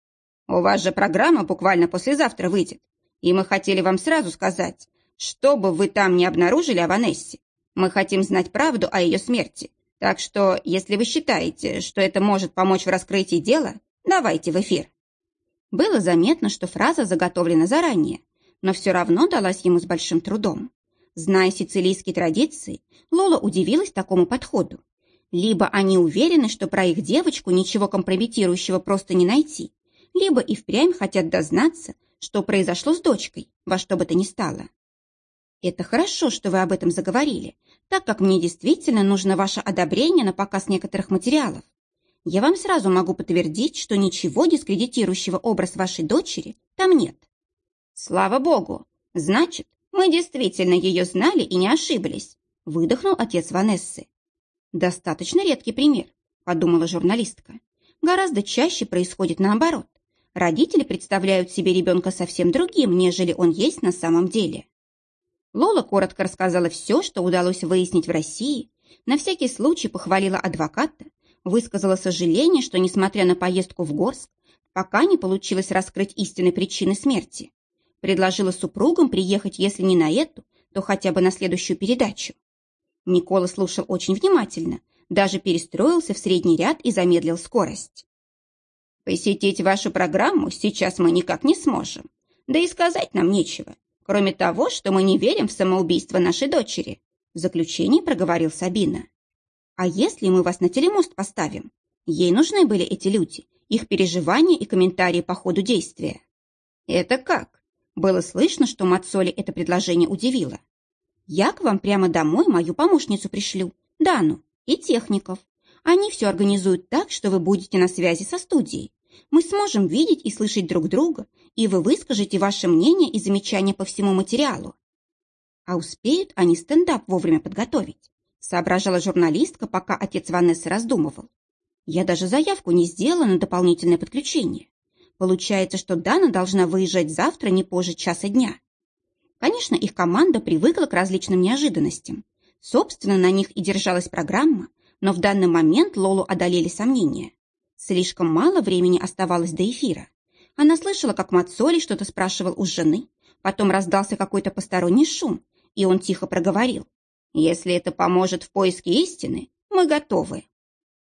«У вас же программа буквально послезавтра выйдет, и мы хотели вам сразу сказать, что бы вы там не обнаружили о Ванессе, мы хотим знать правду о ее смерти, так что, если вы считаете, что это может помочь в раскрытии дела, Давайте в эфир». Было заметно, что фраза заготовлена заранее, но все равно далась ему с большим трудом. Зная сицилийские традиции, Лола удивилась такому подходу. Либо они уверены, что про их девочку ничего компрометирующего просто не найти, либо и впрямь хотят дознаться, что произошло с дочкой, во что бы то ни стало. Это хорошо, что вы об этом заговорили, так как мне действительно нужно ваше одобрение на показ некоторых материалов. Я вам сразу могу подтвердить, что ничего дискредитирующего образ вашей дочери там нет. Слава богу! Значит, мы действительно ее знали и не ошиблись, выдохнул отец Ванессы. Достаточно редкий пример, подумала журналистка. Гораздо чаще происходит наоборот. Родители представляют себе ребенка совсем другим, нежели он есть на самом деле. Лола коротко рассказала все, что удалось выяснить в России, на всякий случай похвалила адвоката, высказала сожаление, что, несмотря на поездку в Горск, пока не получилось раскрыть истинной причины смерти. Предложила супругам приехать, если не на эту, то хотя бы на следующую передачу. Никола слушал очень внимательно, даже перестроился в средний ряд и замедлил скорость. «Посетить вашу программу сейчас мы никак не сможем. Да и сказать нам нечего, кроме того, что мы не верим в самоубийство нашей дочери», в заключении проговорил Сабина. «А если мы вас на телемост поставим? Ей нужны были эти люди, их переживания и комментарии по ходу действия». «Это как?» Было слышно, что Мацоли это предложение удивило. «Я к вам прямо домой мою помощницу пришлю, Дану, и техников. Они все организуют так, что вы будете на связи со студией. Мы сможем видеть и слышать друг друга, и вы выскажете ваше мнение и замечания по всему материалу. А успеют они стендап вовремя подготовить? Соображала журналистка, пока отец Ванессы раздумывал. Я даже заявку не сделала на дополнительное подключение. Получается, что Дана должна выезжать завтра не позже часа дня. Конечно, их команда привыкла к различным неожиданностям. Собственно, на них и держалась программа, но в данный момент Лолу одолели сомнения. Слишком мало времени оставалось до эфира. Она слышала, как Мацоли что-то спрашивал у жены, потом раздался какой-то посторонний шум, и он тихо проговорил. «Если это поможет в поиске истины, мы готовы».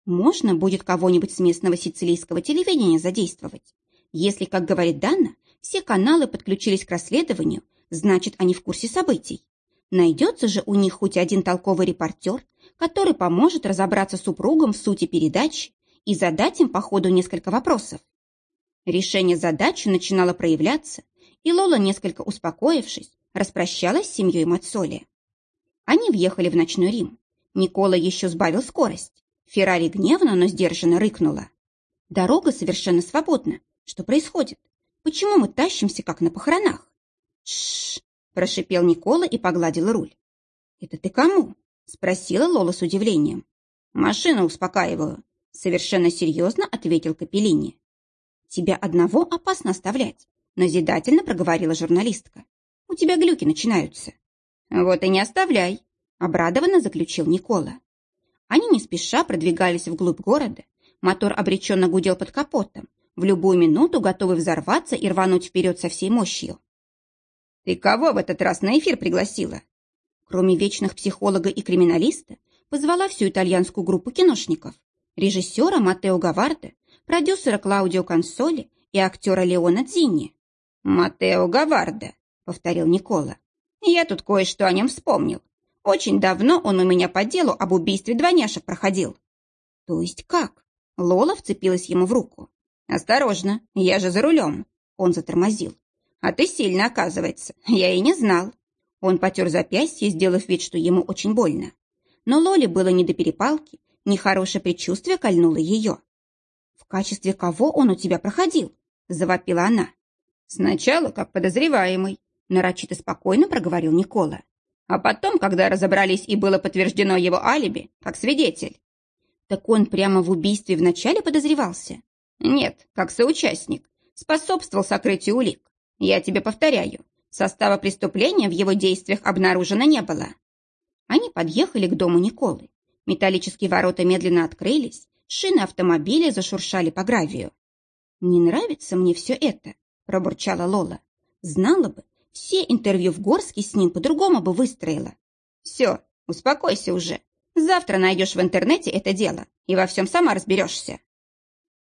Можно будет кого-нибудь с местного сицилийского телевидения задействовать. Если, как говорит Дана, все каналы подключились к расследованию, значит, они в курсе событий. Найдется же у них хоть один толковый репортер, который поможет разобраться с супругом в сути передачи и задать им по ходу несколько вопросов. Решение задачи начинало проявляться, и Лола, несколько успокоившись, распрощалась с семьей Мацоли. Они въехали в ночной Рим. Никола еще сбавил скорость. Феррари гневно, но сдержанно рыкнула. Дорога совершенно свободна. Что происходит? Почему мы тащимся, как на похоронах? Шш! прошипел Никола и погладил руль. Это ты кому? спросила Лола с удивлением. Машину успокаиваю, совершенно серьезно ответил Капеллини. Тебя одного опасно оставлять, назидательно проговорила журналистка. У тебя глюки начинаются. Вот и не оставляй, обрадованно заключил Никола. Они не спеша продвигались вглубь города, мотор обреченно гудел под капотом, в любую минуту готовый взорваться и рвануть вперед со всей мощью. «Ты кого в этот раз на эфир пригласила?» Кроме вечных психолога и криминалиста, позвала всю итальянскую группу киношников, режиссера Матео Гаварда, продюсера Клаудио Консоли и актера Леона Дзинни. «Матео Гаварда», — повторил Никола. «Я тут кое-что о нем вспомнил. Очень давно он у меня по делу об убийстве двойняшек проходил». «То есть как?» Лола вцепилась ему в руку. «Осторожно, я же за рулем!» Он затормозил. «А ты сильно, оказывается. Я и не знал». Он потер запястье, сделав вид, что ему очень больно. Но Лоле было не до перепалки, нехорошее предчувствие кольнуло ее. «В качестве кого он у тебя проходил?» – завопила она. «Сначала как подозреваемый», – нарочито спокойно проговорил Никола. «А потом, когда разобрались и было подтверждено его алиби, как свидетель». «Так он прямо в убийстве вначале подозревался?» Нет, как соучастник. Способствовал сокрытию улик. Я тебе повторяю, состава преступления в его действиях обнаружено не было. Они подъехали к дому Николы. Металлические ворота медленно открылись, шины автомобиля зашуршали по гравию. «Не нравится мне все это», – пробурчала Лола. «Знала бы, все интервью в Горске с ним по-другому бы выстроила». «Все, успокойся уже. Завтра найдешь в интернете это дело, и во всем сама разберешься».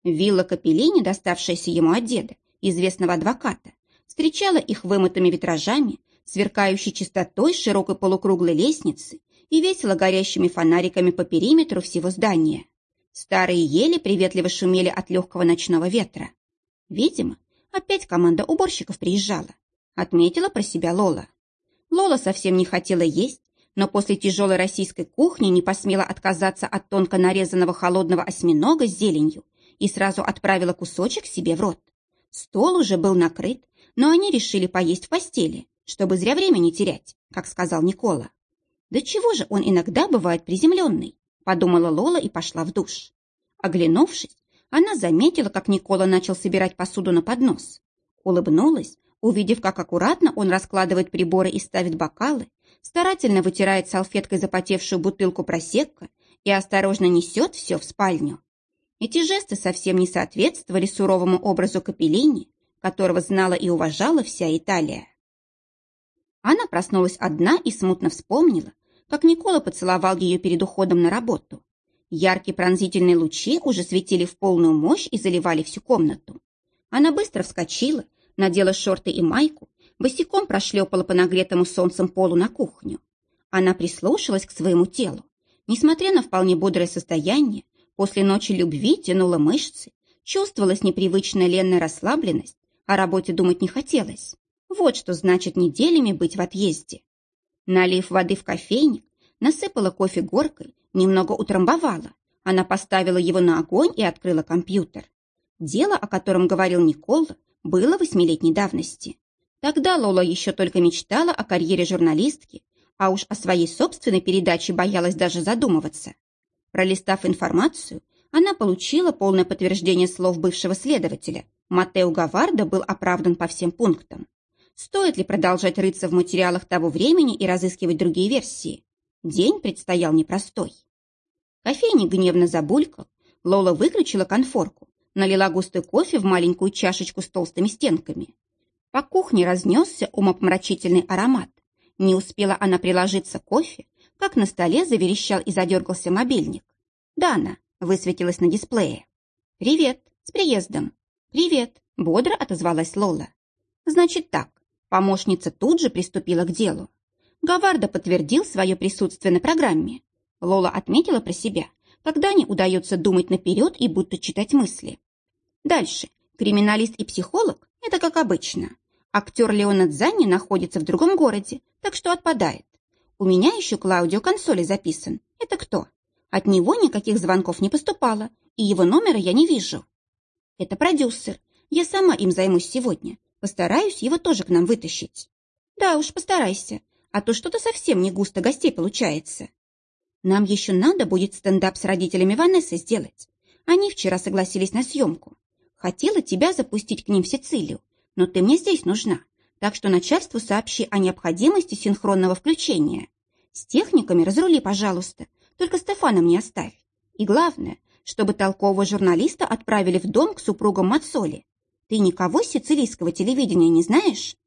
Вилла Капеллини, доставшаяся ему от деда, известного адвоката, встречала их вымытыми витражами, сверкающей чистотой широкой полукруглой лестницы и весело горящими фонариками по периметру всего здания. Старые ели приветливо шумели от легкого ночного ветра. Видимо, опять команда уборщиков приезжала, отметила про себя Лола. Лола совсем не хотела есть, но после тяжелой российской кухни не посмела отказаться от тонко нарезанного холодного осьминога с зеленью и сразу отправила кусочек себе в рот. Стол уже был накрыт, но они решили поесть в постели, чтобы зря время не терять, как сказал Никола. «Да чего же он иногда бывает приземленный?» – подумала Лола и пошла в душ. Оглянувшись, она заметила, как Никола начал собирать посуду на поднос. Улыбнулась, увидев, как аккуратно он раскладывает приборы и ставит бокалы, старательно вытирает салфеткой запотевшую бутылку просекка и осторожно несет все в спальню. Эти жесты совсем не соответствовали суровому образу Капеллини, которого знала и уважала вся Италия. Она проснулась одна и смутно вспомнила, как Никола поцеловал ее перед уходом на работу. Яркие пронзительные лучи уже светили в полную мощь и заливали всю комнату. Она быстро вскочила, надела шорты и майку, босиком прошлепала по нагретому солнцем полу на кухню. Она прислушалась к своему телу. Несмотря на вполне бодрое состояние, после ночи любви тянула мышцы, чувствовалась непривычная ленная расслабленность, о работе думать не хотелось. Вот что значит неделями быть в отъезде. Налив воды в кофейник, насыпала кофе горкой, немного утрамбовала. Она поставила его на огонь и открыла компьютер. Дело, о котором говорил Никола, было восьмилетней давности. Тогда Лола еще только мечтала о карьере журналистки, а уж о своей собственной передаче боялась даже задумываться. Пролистав информацию, она получила полное подтверждение слов бывшего следователя. Матео Гаварда был оправдан по всем пунктам. Стоит ли продолжать рыться в материалах того времени и разыскивать другие версии? День предстоял непростой. Кофейник гневно забулькал, Лола выключила конфорку, налила густой кофе в маленькую чашечку с толстыми стенками. По кухне разнесся умопомрачительный аромат. Не успела она приложиться к кофе, как на столе заверещал и задергался мобильник. Дана высветилась на дисплее. «Привет, с приездом!» «Привет!» — бодро отозвалась Лола. «Значит так». Помощница тут же приступила к делу. Гаварда подтвердил свое присутствие на программе. Лола отметила про себя, когда не удается думать наперед и будто читать мысли. Дальше. Криминалист и психолог – это как обычно. Актер Леона Дзанни находится в другом городе, так что отпадает. У меня еще Клаудио Консоли записан. Это кто? От него никаких звонков не поступало, и его номера я не вижу. Это продюсер. Я сама им займусь сегодня. Постараюсь его тоже к нам вытащить. Да уж, постарайся, а то что-то совсем не густо гостей получается. Нам еще надо будет стендап с родителями Ванессы сделать. Они вчера согласились на съемку. Хотела тебя запустить к ним в Сицилию, но ты мне здесь нужна, так что начальству сообщи о необходимости синхронного включения. С техниками разрули, пожалуйста, только Стефана мне оставь. И главное, чтобы толкового журналиста отправили в дом к супругам Мацоли. Ты никого с сицилийского телевидения не знаешь?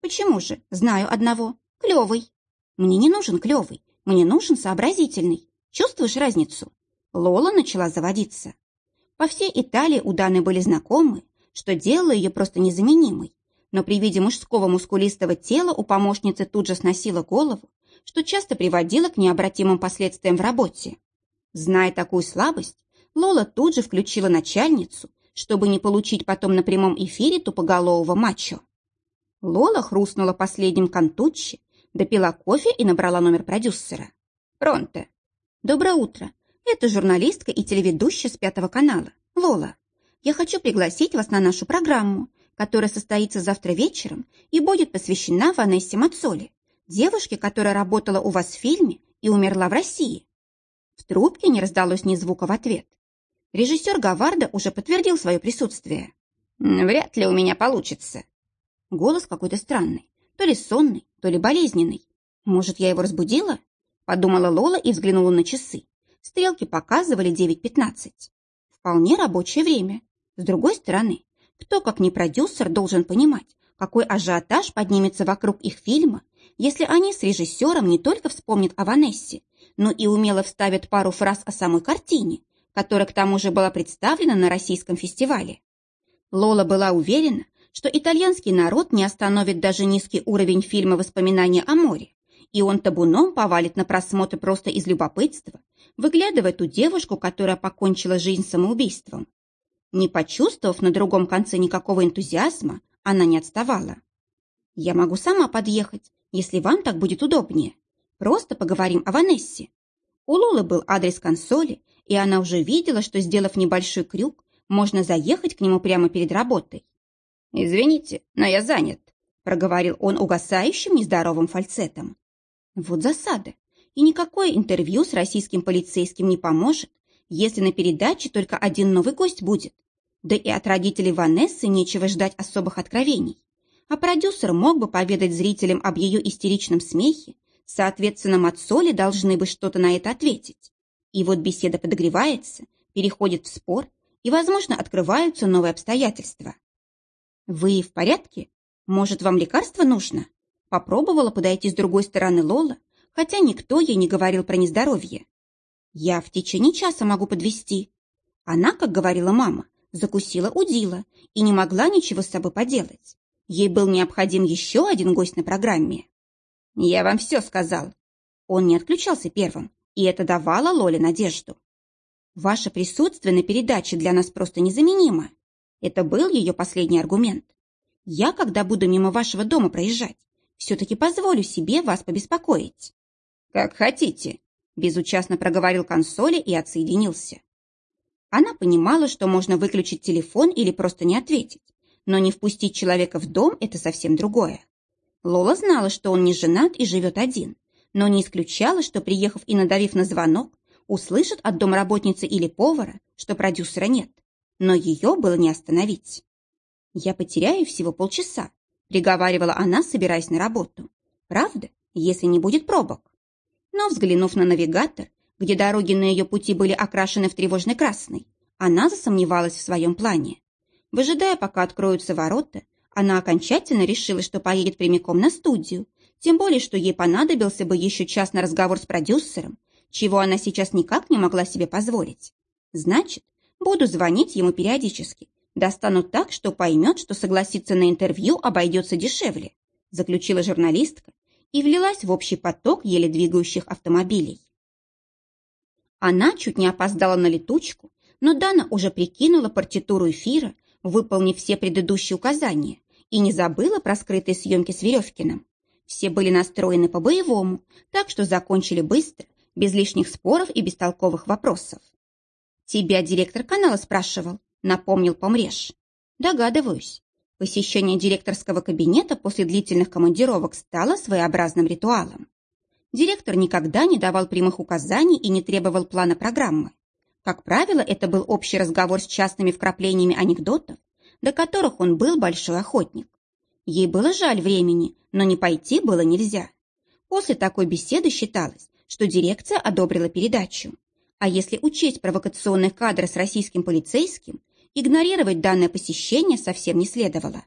Почему же? Знаю одного. Клевый. Мне не нужен клевый. Мне нужен сообразительный. Чувствуешь разницу? Лола начала заводиться. По всей Италии у Даны были знакомые, что делало ее просто незаменимой. Но при виде мужского мускулистого тела у помощницы тут же сносило голову, что часто приводило к необратимым последствиям в работе. Зная такую слабость, Лола тут же включила начальницу, чтобы не получить потом на прямом эфире тупоголового мачо. Лола хрустнула последним кантуччи, допила кофе и набрала номер продюсера. «Пронто». «Доброе утро. Это журналистка и телеведущая с Пятого канала. Лола. Я хочу пригласить вас на нашу программу, которая состоится завтра вечером и будет посвящена Ванессе Мацоли, девушке, которая работала у вас в фильме и умерла в России». В трубке не раздалось ни звука в ответ. Режиссер Гаварда уже подтвердил свое присутствие. «Вряд ли у меня получится». Голос какой-то странный, то ли сонный, то ли болезненный. Может, я его разбудила? Подумала Лола и взглянула на часы. Стрелки показывали 9.15. Вполне рабочее время. С другой стороны, кто, как не продюсер, должен понимать, какой ажиотаж поднимется вокруг их фильма, если они с режиссером не только вспомнят о Ванессе, но и умело вставят пару фраз о самой картине, которая к тому же была представлена на российском фестивале. Лола была уверена, что итальянский народ не остановит даже низкий уровень фильма «Воспоминания о море», и он табуном повалит на просмотр просто из любопытства, выглядывая ту девушку, которая покончила жизнь самоубийством. Не почувствовав на другом конце никакого энтузиазма, она не отставала. «Я могу сама подъехать, если вам так будет удобнее. Просто поговорим о Ванессе. У Лолы был адрес консоли, и она уже видела, что, сделав небольшой крюк, можно заехать к нему прямо перед работой. «Извините, но я занят», — проговорил он угасающим нездоровым фальцетом. Вот засада. И никакое интервью с российским полицейским не поможет, если на передаче только один новый гость будет. Да и от родителей Ванессы нечего ждать особых откровений. А продюсер мог бы поведать зрителям об ее истеричном смехе, соответственно, Мацоли должны бы что-то на это ответить. И вот беседа подогревается, переходит в спор, и, возможно, открываются новые обстоятельства. «Вы в порядке? Может, вам лекарство нужно?» Попробовала подойти с другой стороны Лола, хотя никто ей не говорил про нездоровье. «Я в течение часа могу подвести. Она, как говорила мама, закусила удила и не могла ничего с собой поделать. Ей был необходим еще один гость на программе. «Я вам все сказал». Он не отключался первым, и это давало Лоле надежду. «Ваше присутствие на передаче для нас просто незаменимо». Это был ее последний аргумент. «Я, когда буду мимо вашего дома проезжать, все-таки позволю себе вас побеспокоить». «Как хотите», – безучастно проговорил консоли и отсоединился. Она понимала, что можно выключить телефон или просто не ответить, но не впустить человека в дом – это совсем другое. Лола знала, что он не женат и живет один, но не исключала, что, приехав и надавив на звонок, услышит от домработницы или повара, что продюсера нет. Но ее было не остановить. «Я потеряю всего полчаса», – приговаривала она, собираясь на работу. «Правда, если не будет пробок?» Но, взглянув на навигатор, где дороги на ее пути были окрашены в тревожный красный, она засомневалась в своем плане. Выжидая, пока откроются ворота, она окончательно решила, что поедет прямиком на студию, тем более, что ей понадобился бы еще час на разговор с продюсером, чего она сейчас никак не могла себе позволить. Значит, буду звонить ему периодически, достану так, что поймет, что согласиться на интервью обойдется дешевле, заключила журналистка и влилась в общий поток еле двигающих автомобилей. Она чуть не опоздала на летучку, но Дана уже прикинула партитуру эфира, выполнив все предыдущие указания, и не забыла про скрытые съемки с Веревкиным. Все были настроены по-боевому, так что закончили быстро, без лишних споров и бестолковых вопросов. «Тебя директор канала спрашивал», — напомнил Помреж. «Догадываюсь. Посещение директорского кабинета после длительных командировок стало своеобразным ритуалом. Директор никогда не давал прямых указаний и не требовал плана программы. Как правило, это был общий разговор с частными вкраплениями анекдотов, до которых он был большой охотник. Ей было жаль времени, но не пойти было нельзя. После такой беседы считалось, что дирекция одобрила передачу. А если учесть провокационные кадры с российским полицейским, игнорировать данное посещение совсем не следовало.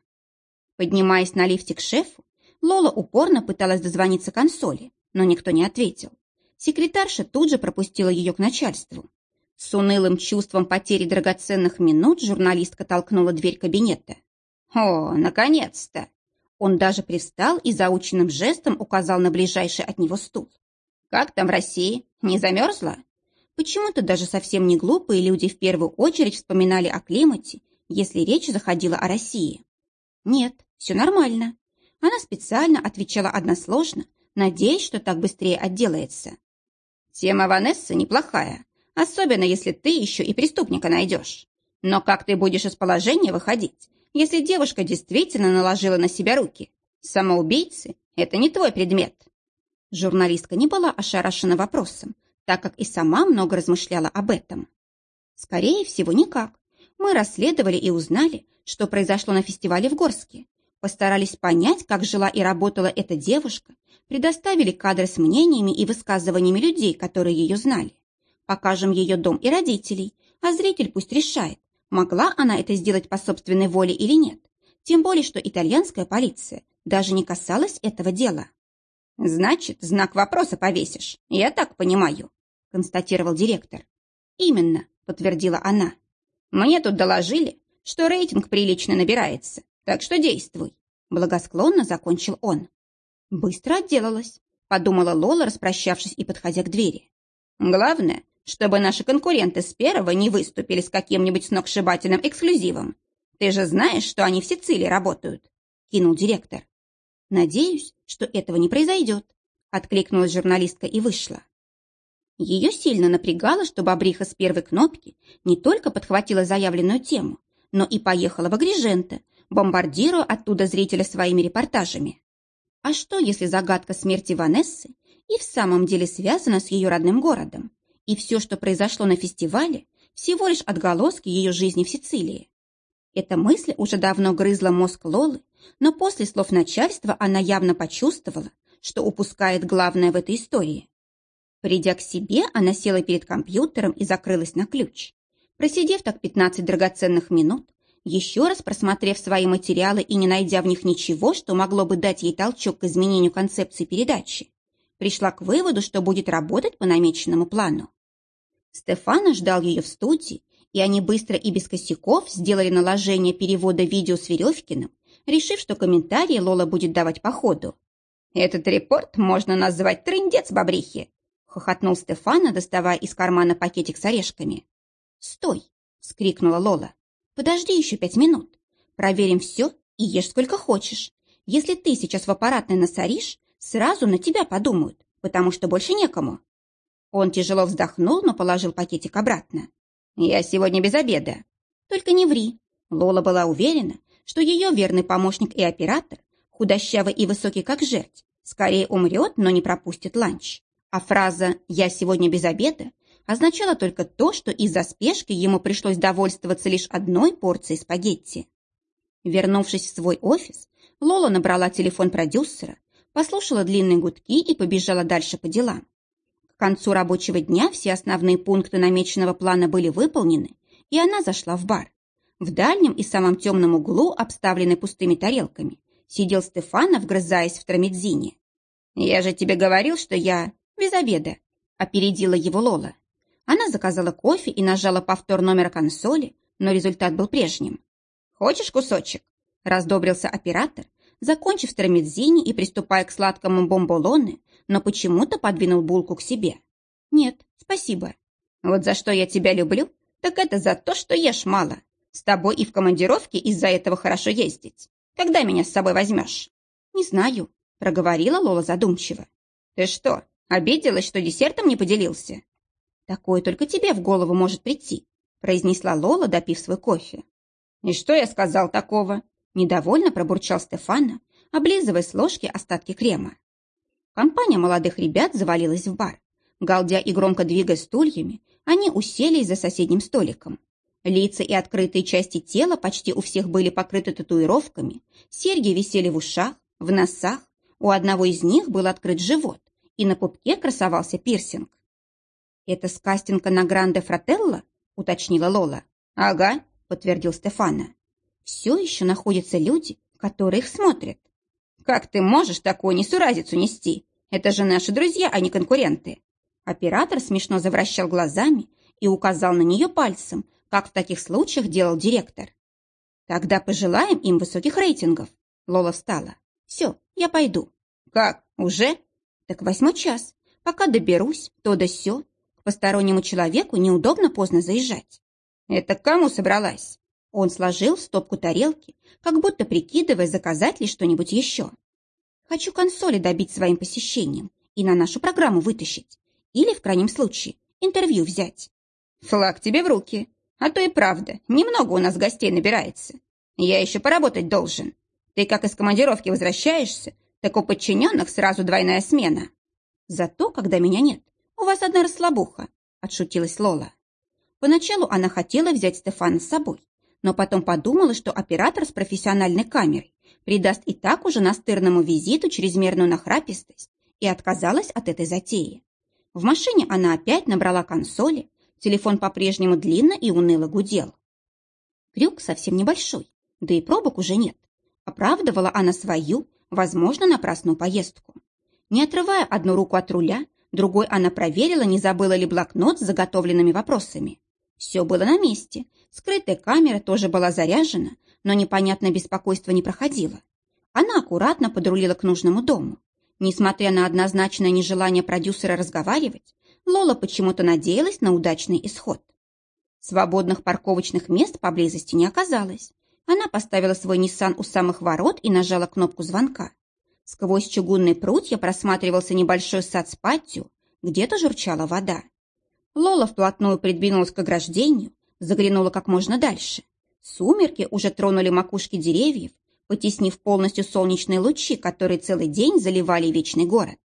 Поднимаясь на лифте к шефу, Лола упорно пыталась дозвониться консоли, но никто не ответил. Секретарша тут же пропустила ее к начальству. С унылым чувством потери драгоценных минут журналистка толкнула дверь кабинета. «О, наконец-то!» Он даже привстал и заученным жестом указал на ближайший от него стул. «Как там в России? Не замерзла?» Почему-то даже совсем не глупые люди в первую очередь вспоминали о климате, если речь заходила о России. «Нет, все нормально». Она специально отвечала односложно, надеясь, что так быстрее отделается. «Тема Ванессы неплохая, особенно если ты еще и преступника найдешь. Но как ты будешь из положения выходить, если девушка действительно наложила на себя руки? Самоубийцы – это не твой предмет». Журналистка не была ошарашена вопросом, так как и сама много размышляла об этом. Скорее всего, никак. Мы расследовали и узнали, что произошло на фестивале в Горске. Постарались понять, как жила и работала эта девушка, предоставили кадры с мнениями и высказываниями людей, которые ее знали. Покажем ее дом и родителей, а зритель пусть решает, могла она это сделать по собственной воле или нет. Тем более, что итальянская полиция даже не касалась этого дела. «Значит, знак вопроса повесишь, я так понимаю», констатировал директор. «Именно», подтвердила она. «Мне тут доложили, что рейтинг прилично набирается, так что действуй», благосклонно закончил он. Быстро отделалась, подумала Лола, распрощавшись и подходя к двери. Главное, чтобы наши конкуренты с первого не выступили с каким-нибудь сногсшибательным эксклюзивом. Ты же знаешь, что они в Сицилии работают, кинул директор. Надеюсь, что этого не произойдет, откликнулась журналистка и вышла. Ее сильно напрягало, что Бобриха с первой кнопки не только подхватила заявленную тему, но и поехала в Агриженте, бомбардируя оттуда зрителя своими репортажами. А что, если загадка смерти Ванессы и в самом деле связана с ее родным городом, и все, что произошло на фестивале, всего лишь отголоски ее жизни в Сицилии? Эта мысль уже давно грызла мозг Лолы, но после слов начальства она явно почувствовала, что упускает главное в этой истории. Придя к себе, она села перед компьютером и закрылась на ключ. Просидев так 15 драгоценных минут, еще раз просмотрев свои материалы и не найдя в них ничего, что могло бы дать ей толчок к изменению концепции передачи, пришла к выводу, что будет работать по намеченному плану. Стефана ждал ее в студии, и они быстро и без косяков сделали наложение перевода видео с Веревкиным, решив, что комментарии Лола будет давать по ходу. «Этот репорт можно назвать трындец бобрихи», — хохотнул Стефана, доставая из кармана пакетик с орешками. «Стой!» — скрикнула Лола. «Подожди еще пять минут. Проверим все и ешь сколько хочешь. Если ты сейчас в аппаратной насоришь, сразу на тебя подумают, потому что больше некому». Он тяжело вздохнул, но положил пакетик обратно. «Я сегодня без обеда». «Только не ври». Лола была уверена, что ее верный помощник и оператор, худощавый и высокий как жерть, скорее умрет, но не пропустит ланч. А фраза «я сегодня без обеда» означала только то, что из-за спешки ему пришлось довольствоваться лишь одной порцией спагетти. Вернувшись в свой офис, Лола набрала телефон продюсера, послушала длинные гудки и побежала дальше по делам. К концу рабочего дня все основные пункты намеченного плана были выполнены, и она зашла в бар. В дальнем и самом темном углу, обставленный пустыми тарелками, сидел Стефана, вгрызаясь в тромедзине. «Я же тебе говорил, что я без обеда», — опередила его Лола. Она заказала кофе и нажала повтор номера консоли, но результат был прежним. «Хочешь кусочек?» — раздобрился оператор, закончив с тромедзини и приступая к сладкому бомболоне, но почему-то подвинул булку к себе. «Нет, спасибо. Вот за что я тебя люблю, так это за то, что ешь мало. С тобой и в командировке из-за этого хорошо ездить. Когда меня с собой возьмешь?» «Не знаю», — проговорила Лола задумчиво. «Ты что, обиделась, что десертом не поделился?» «Такое только тебе в голову может прийти», — произнесла Лола, допив свой кофе. «И что я сказал такого?» Недовольно пробурчал Стефана, облизывая с ложки остатки крема. Компания молодых ребят завалилась в бар. Галдя и громко двигая стульями, они уселись за соседним столиком. Лица и открытые части тела почти у всех были покрыты татуировками, серьги висели в ушах, в носах, у одного из них был открыт живот, и на пупке красовался пирсинг. «Это скастинга на Гранде Фрателло?» — уточнила Лола. «Ага», — подтвердил Стефана все еще находятся люди, которые их смотрят. Как ты можешь такую несуразицу нести? Это же наши друзья, а не конкуренты. Оператор смешно завращал глазами и указал на нее пальцем, как в таких случаях делал директор. Тогда пожелаем им высоких рейтингов. Лола встала. Все, я пойду. Как, уже? Так восьмой час. Пока доберусь, то да сё. К постороннему человеку неудобно поздно заезжать. Это к кому собралась? Он сложил стопку тарелки, как будто прикидывая, заказать ли что-нибудь еще. Хочу консоли добить своим посещением и на нашу программу вытащить. Или, в крайнем случае, интервью взять. Флаг тебе в руки. А то и правда, немного у нас гостей набирается. Я еще поработать должен. Ты как из командировки возвращаешься, так у подчиненных сразу двойная смена. Зато, когда меня нет, у вас одна расслабуха, отшутилась Лола. Поначалу она хотела взять Стефана с собой, но потом подумала, что оператор с профессиональной камерой придаст и так уже настырному визиту чрезмерную нахрапистость и отказалась от этой затеи. В машине она опять набрала консоли, телефон по-прежнему длинно и уныло гудел. Крюк совсем небольшой, да и пробок уже нет. Оправдывала она свою, возможно, напрасную поездку. Не отрывая одну руку от руля, другой она проверила, не забыла ли блокнот с заготовленными вопросами. Все было на месте. Скрытая камера тоже была заряжена, но непонятное беспокойство не проходило. Она аккуратно подрулила к нужному дому. Несмотря на однозначное нежелание продюсера разговаривать, Лола почему-то надеялась на удачный исход. Свободных парковочных мест поблизости не оказалось. Она поставила свой Ниссан у самых ворот и нажала кнопку звонка. Сквозь чугунные прутья просматривался небольшой сад с патио, где-то журчала вода. Лола вплотную придвинулась к ограждению, заглянула как можно дальше. Сумерки уже тронули макушки деревьев, потеснив полностью солнечные лучи, которые целый день заливали вечный город.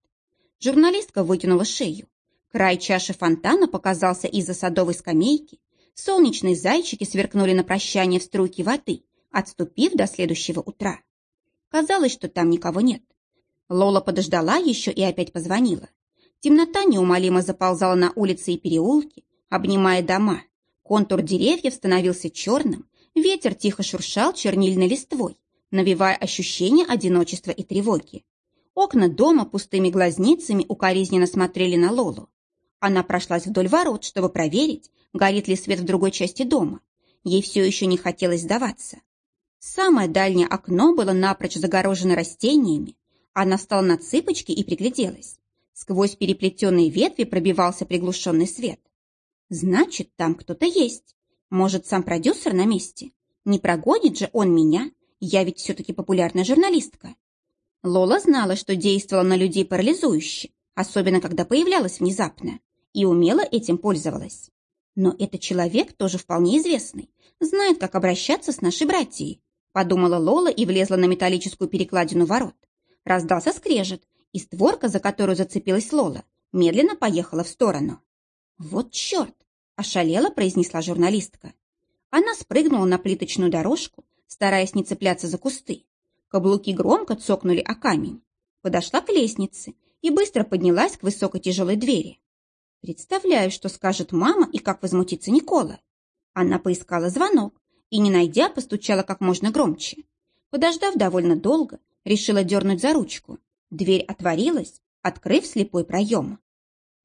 Журналистка вытянула шею. Край чаши фонтана показался из-за садовой скамейки. Солнечные зайчики сверкнули на прощание в струйке воды, отступив до следующего утра. Казалось, что там никого нет. Лола подождала еще и опять позвонила. Темнота неумолимо заползала на улицы и переулки, обнимая дома. Контур деревьев становился черным, ветер тихо шуршал чернильной листвой, навевая ощущение одиночества и тревоги. Окна дома пустыми глазницами укоризненно смотрели на Лолу. Она прошлась вдоль ворот, чтобы проверить, горит ли свет в другой части дома. Ей все еще не хотелось сдаваться. Самое дальнее окно было напрочь загорожено растениями. Она встала на цыпочки и пригляделась. Сквозь переплетенные ветви пробивался приглушенный свет. Значит, там кто-то есть. Может, сам продюсер на месте? Не прогонит же он меня? Я ведь все-таки популярная журналистка. Лола знала, что действовала на людей парализующе, особенно когда появлялась внезапно, и умело этим пользовалась. Но этот человек тоже вполне известный, знает, как обращаться с нашей братьей, подумала Лола и влезла на металлическую перекладину ворот. Раздался скрежет, и створка, за которую зацепилась Лола, медленно поехала в сторону. «Вот черт!» – ошалела произнесла журналистка. Она спрыгнула на плиточную дорожку, стараясь не цепляться за кусты. Каблуки громко цокнули о камень. Подошла к лестнице и быстро поднялась к высокой тяжелой двери. Представляю, что скажет мама и как возмутится Никола. Она поискала звонок, и, не найдя, постучала как можно громче. Подождав довольно долго, решила дернуть за ручку. Дверь отворилась, открыв слепой проем.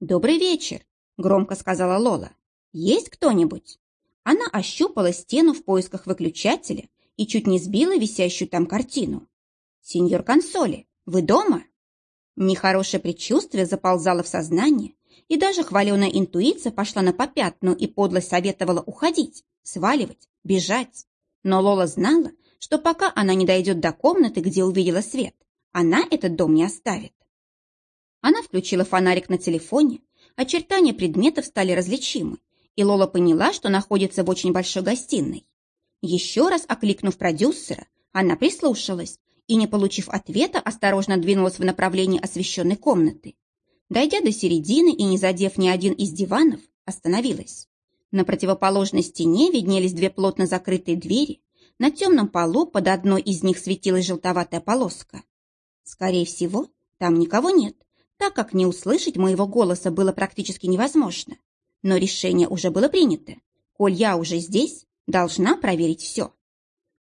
«Добрый вечер», — громко сказала Лола. «Есть кто-нибудь?» Она ощупала стену в поисках выключателя и чуть не сбила висящую там картину. «Сеньор Консоли, вы дома?» Нехорошее предчувствие заползало в сознание, и даже хваленая интуиция пошла на попятную и подло советовала уходить, сваливать, бежать. Но Лола знала, что пока она не дойдет до комнаты, где увидела свет, она этот дом не оставит. Она включила фонарик на телефоне, очертания предметов стали различимы, и Лола поняла, что находится в очень большой гостиной. Еще раз окликнув продюсера, она прислушалась и, не получив ответа, осторожно двинулась в направлении освещенной комнаты. Дойдя до середины и не задев ни один из диванов, остановилась. На противоположной стене виднелись две плотно закрытые двери. На темном полу под одной из них светилась желтоватая полоска. Скорее всего, там никого нет, так как не услышать моего голоса было практически невозможно. Но решение уже было принято. Коль я уже здесь, должна проверить все.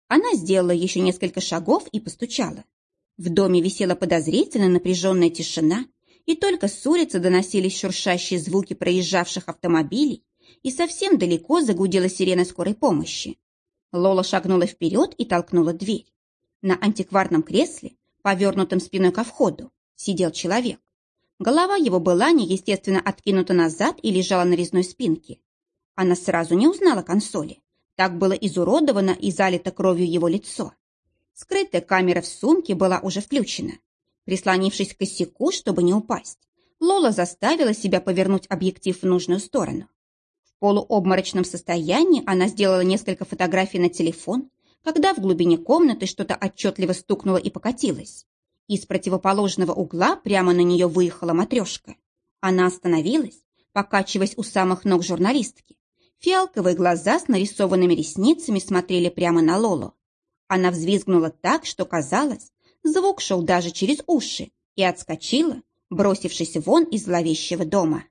Она сделала еще несколько шагов и постучала. В доме висела подозрительно напряженная тишина, и только с улицы доносились шуршащие звуки проезжавших автомобилей и совсем далеко загудела сирена скорой помощи. Лола шагнула вперед и толкнула дверь. На антикварном кресле, повернутом спиной ко входу, сидел человек. Голова его была неестественно откинута назад и лежала на резной спинке. Она сразу не узнала консоли. Так было изуродовано и залито кровью его лицо. Скрытая камера в сумке была уже включена. Прислонившись к косяку, чтобы не упасть, Лола заставила себя повернуть объектив в нужную сторону. В полуобморочном состоянии она сделала несколько фотографий на телефон, когда в глубине комнаты что-то отчетливо стукнуло и покатилось. Из противоположного угла прямо на нее выехала матрешка. Она остановилась, покачиваясь у самых ног журналистки. Фиалковые глаза с нарисованными ресницами смотрели прямо на Лолу. Она взвизгнула так, что казалось, звук шел даже через уши, и отскочила, бросившись вон из зловещего дома.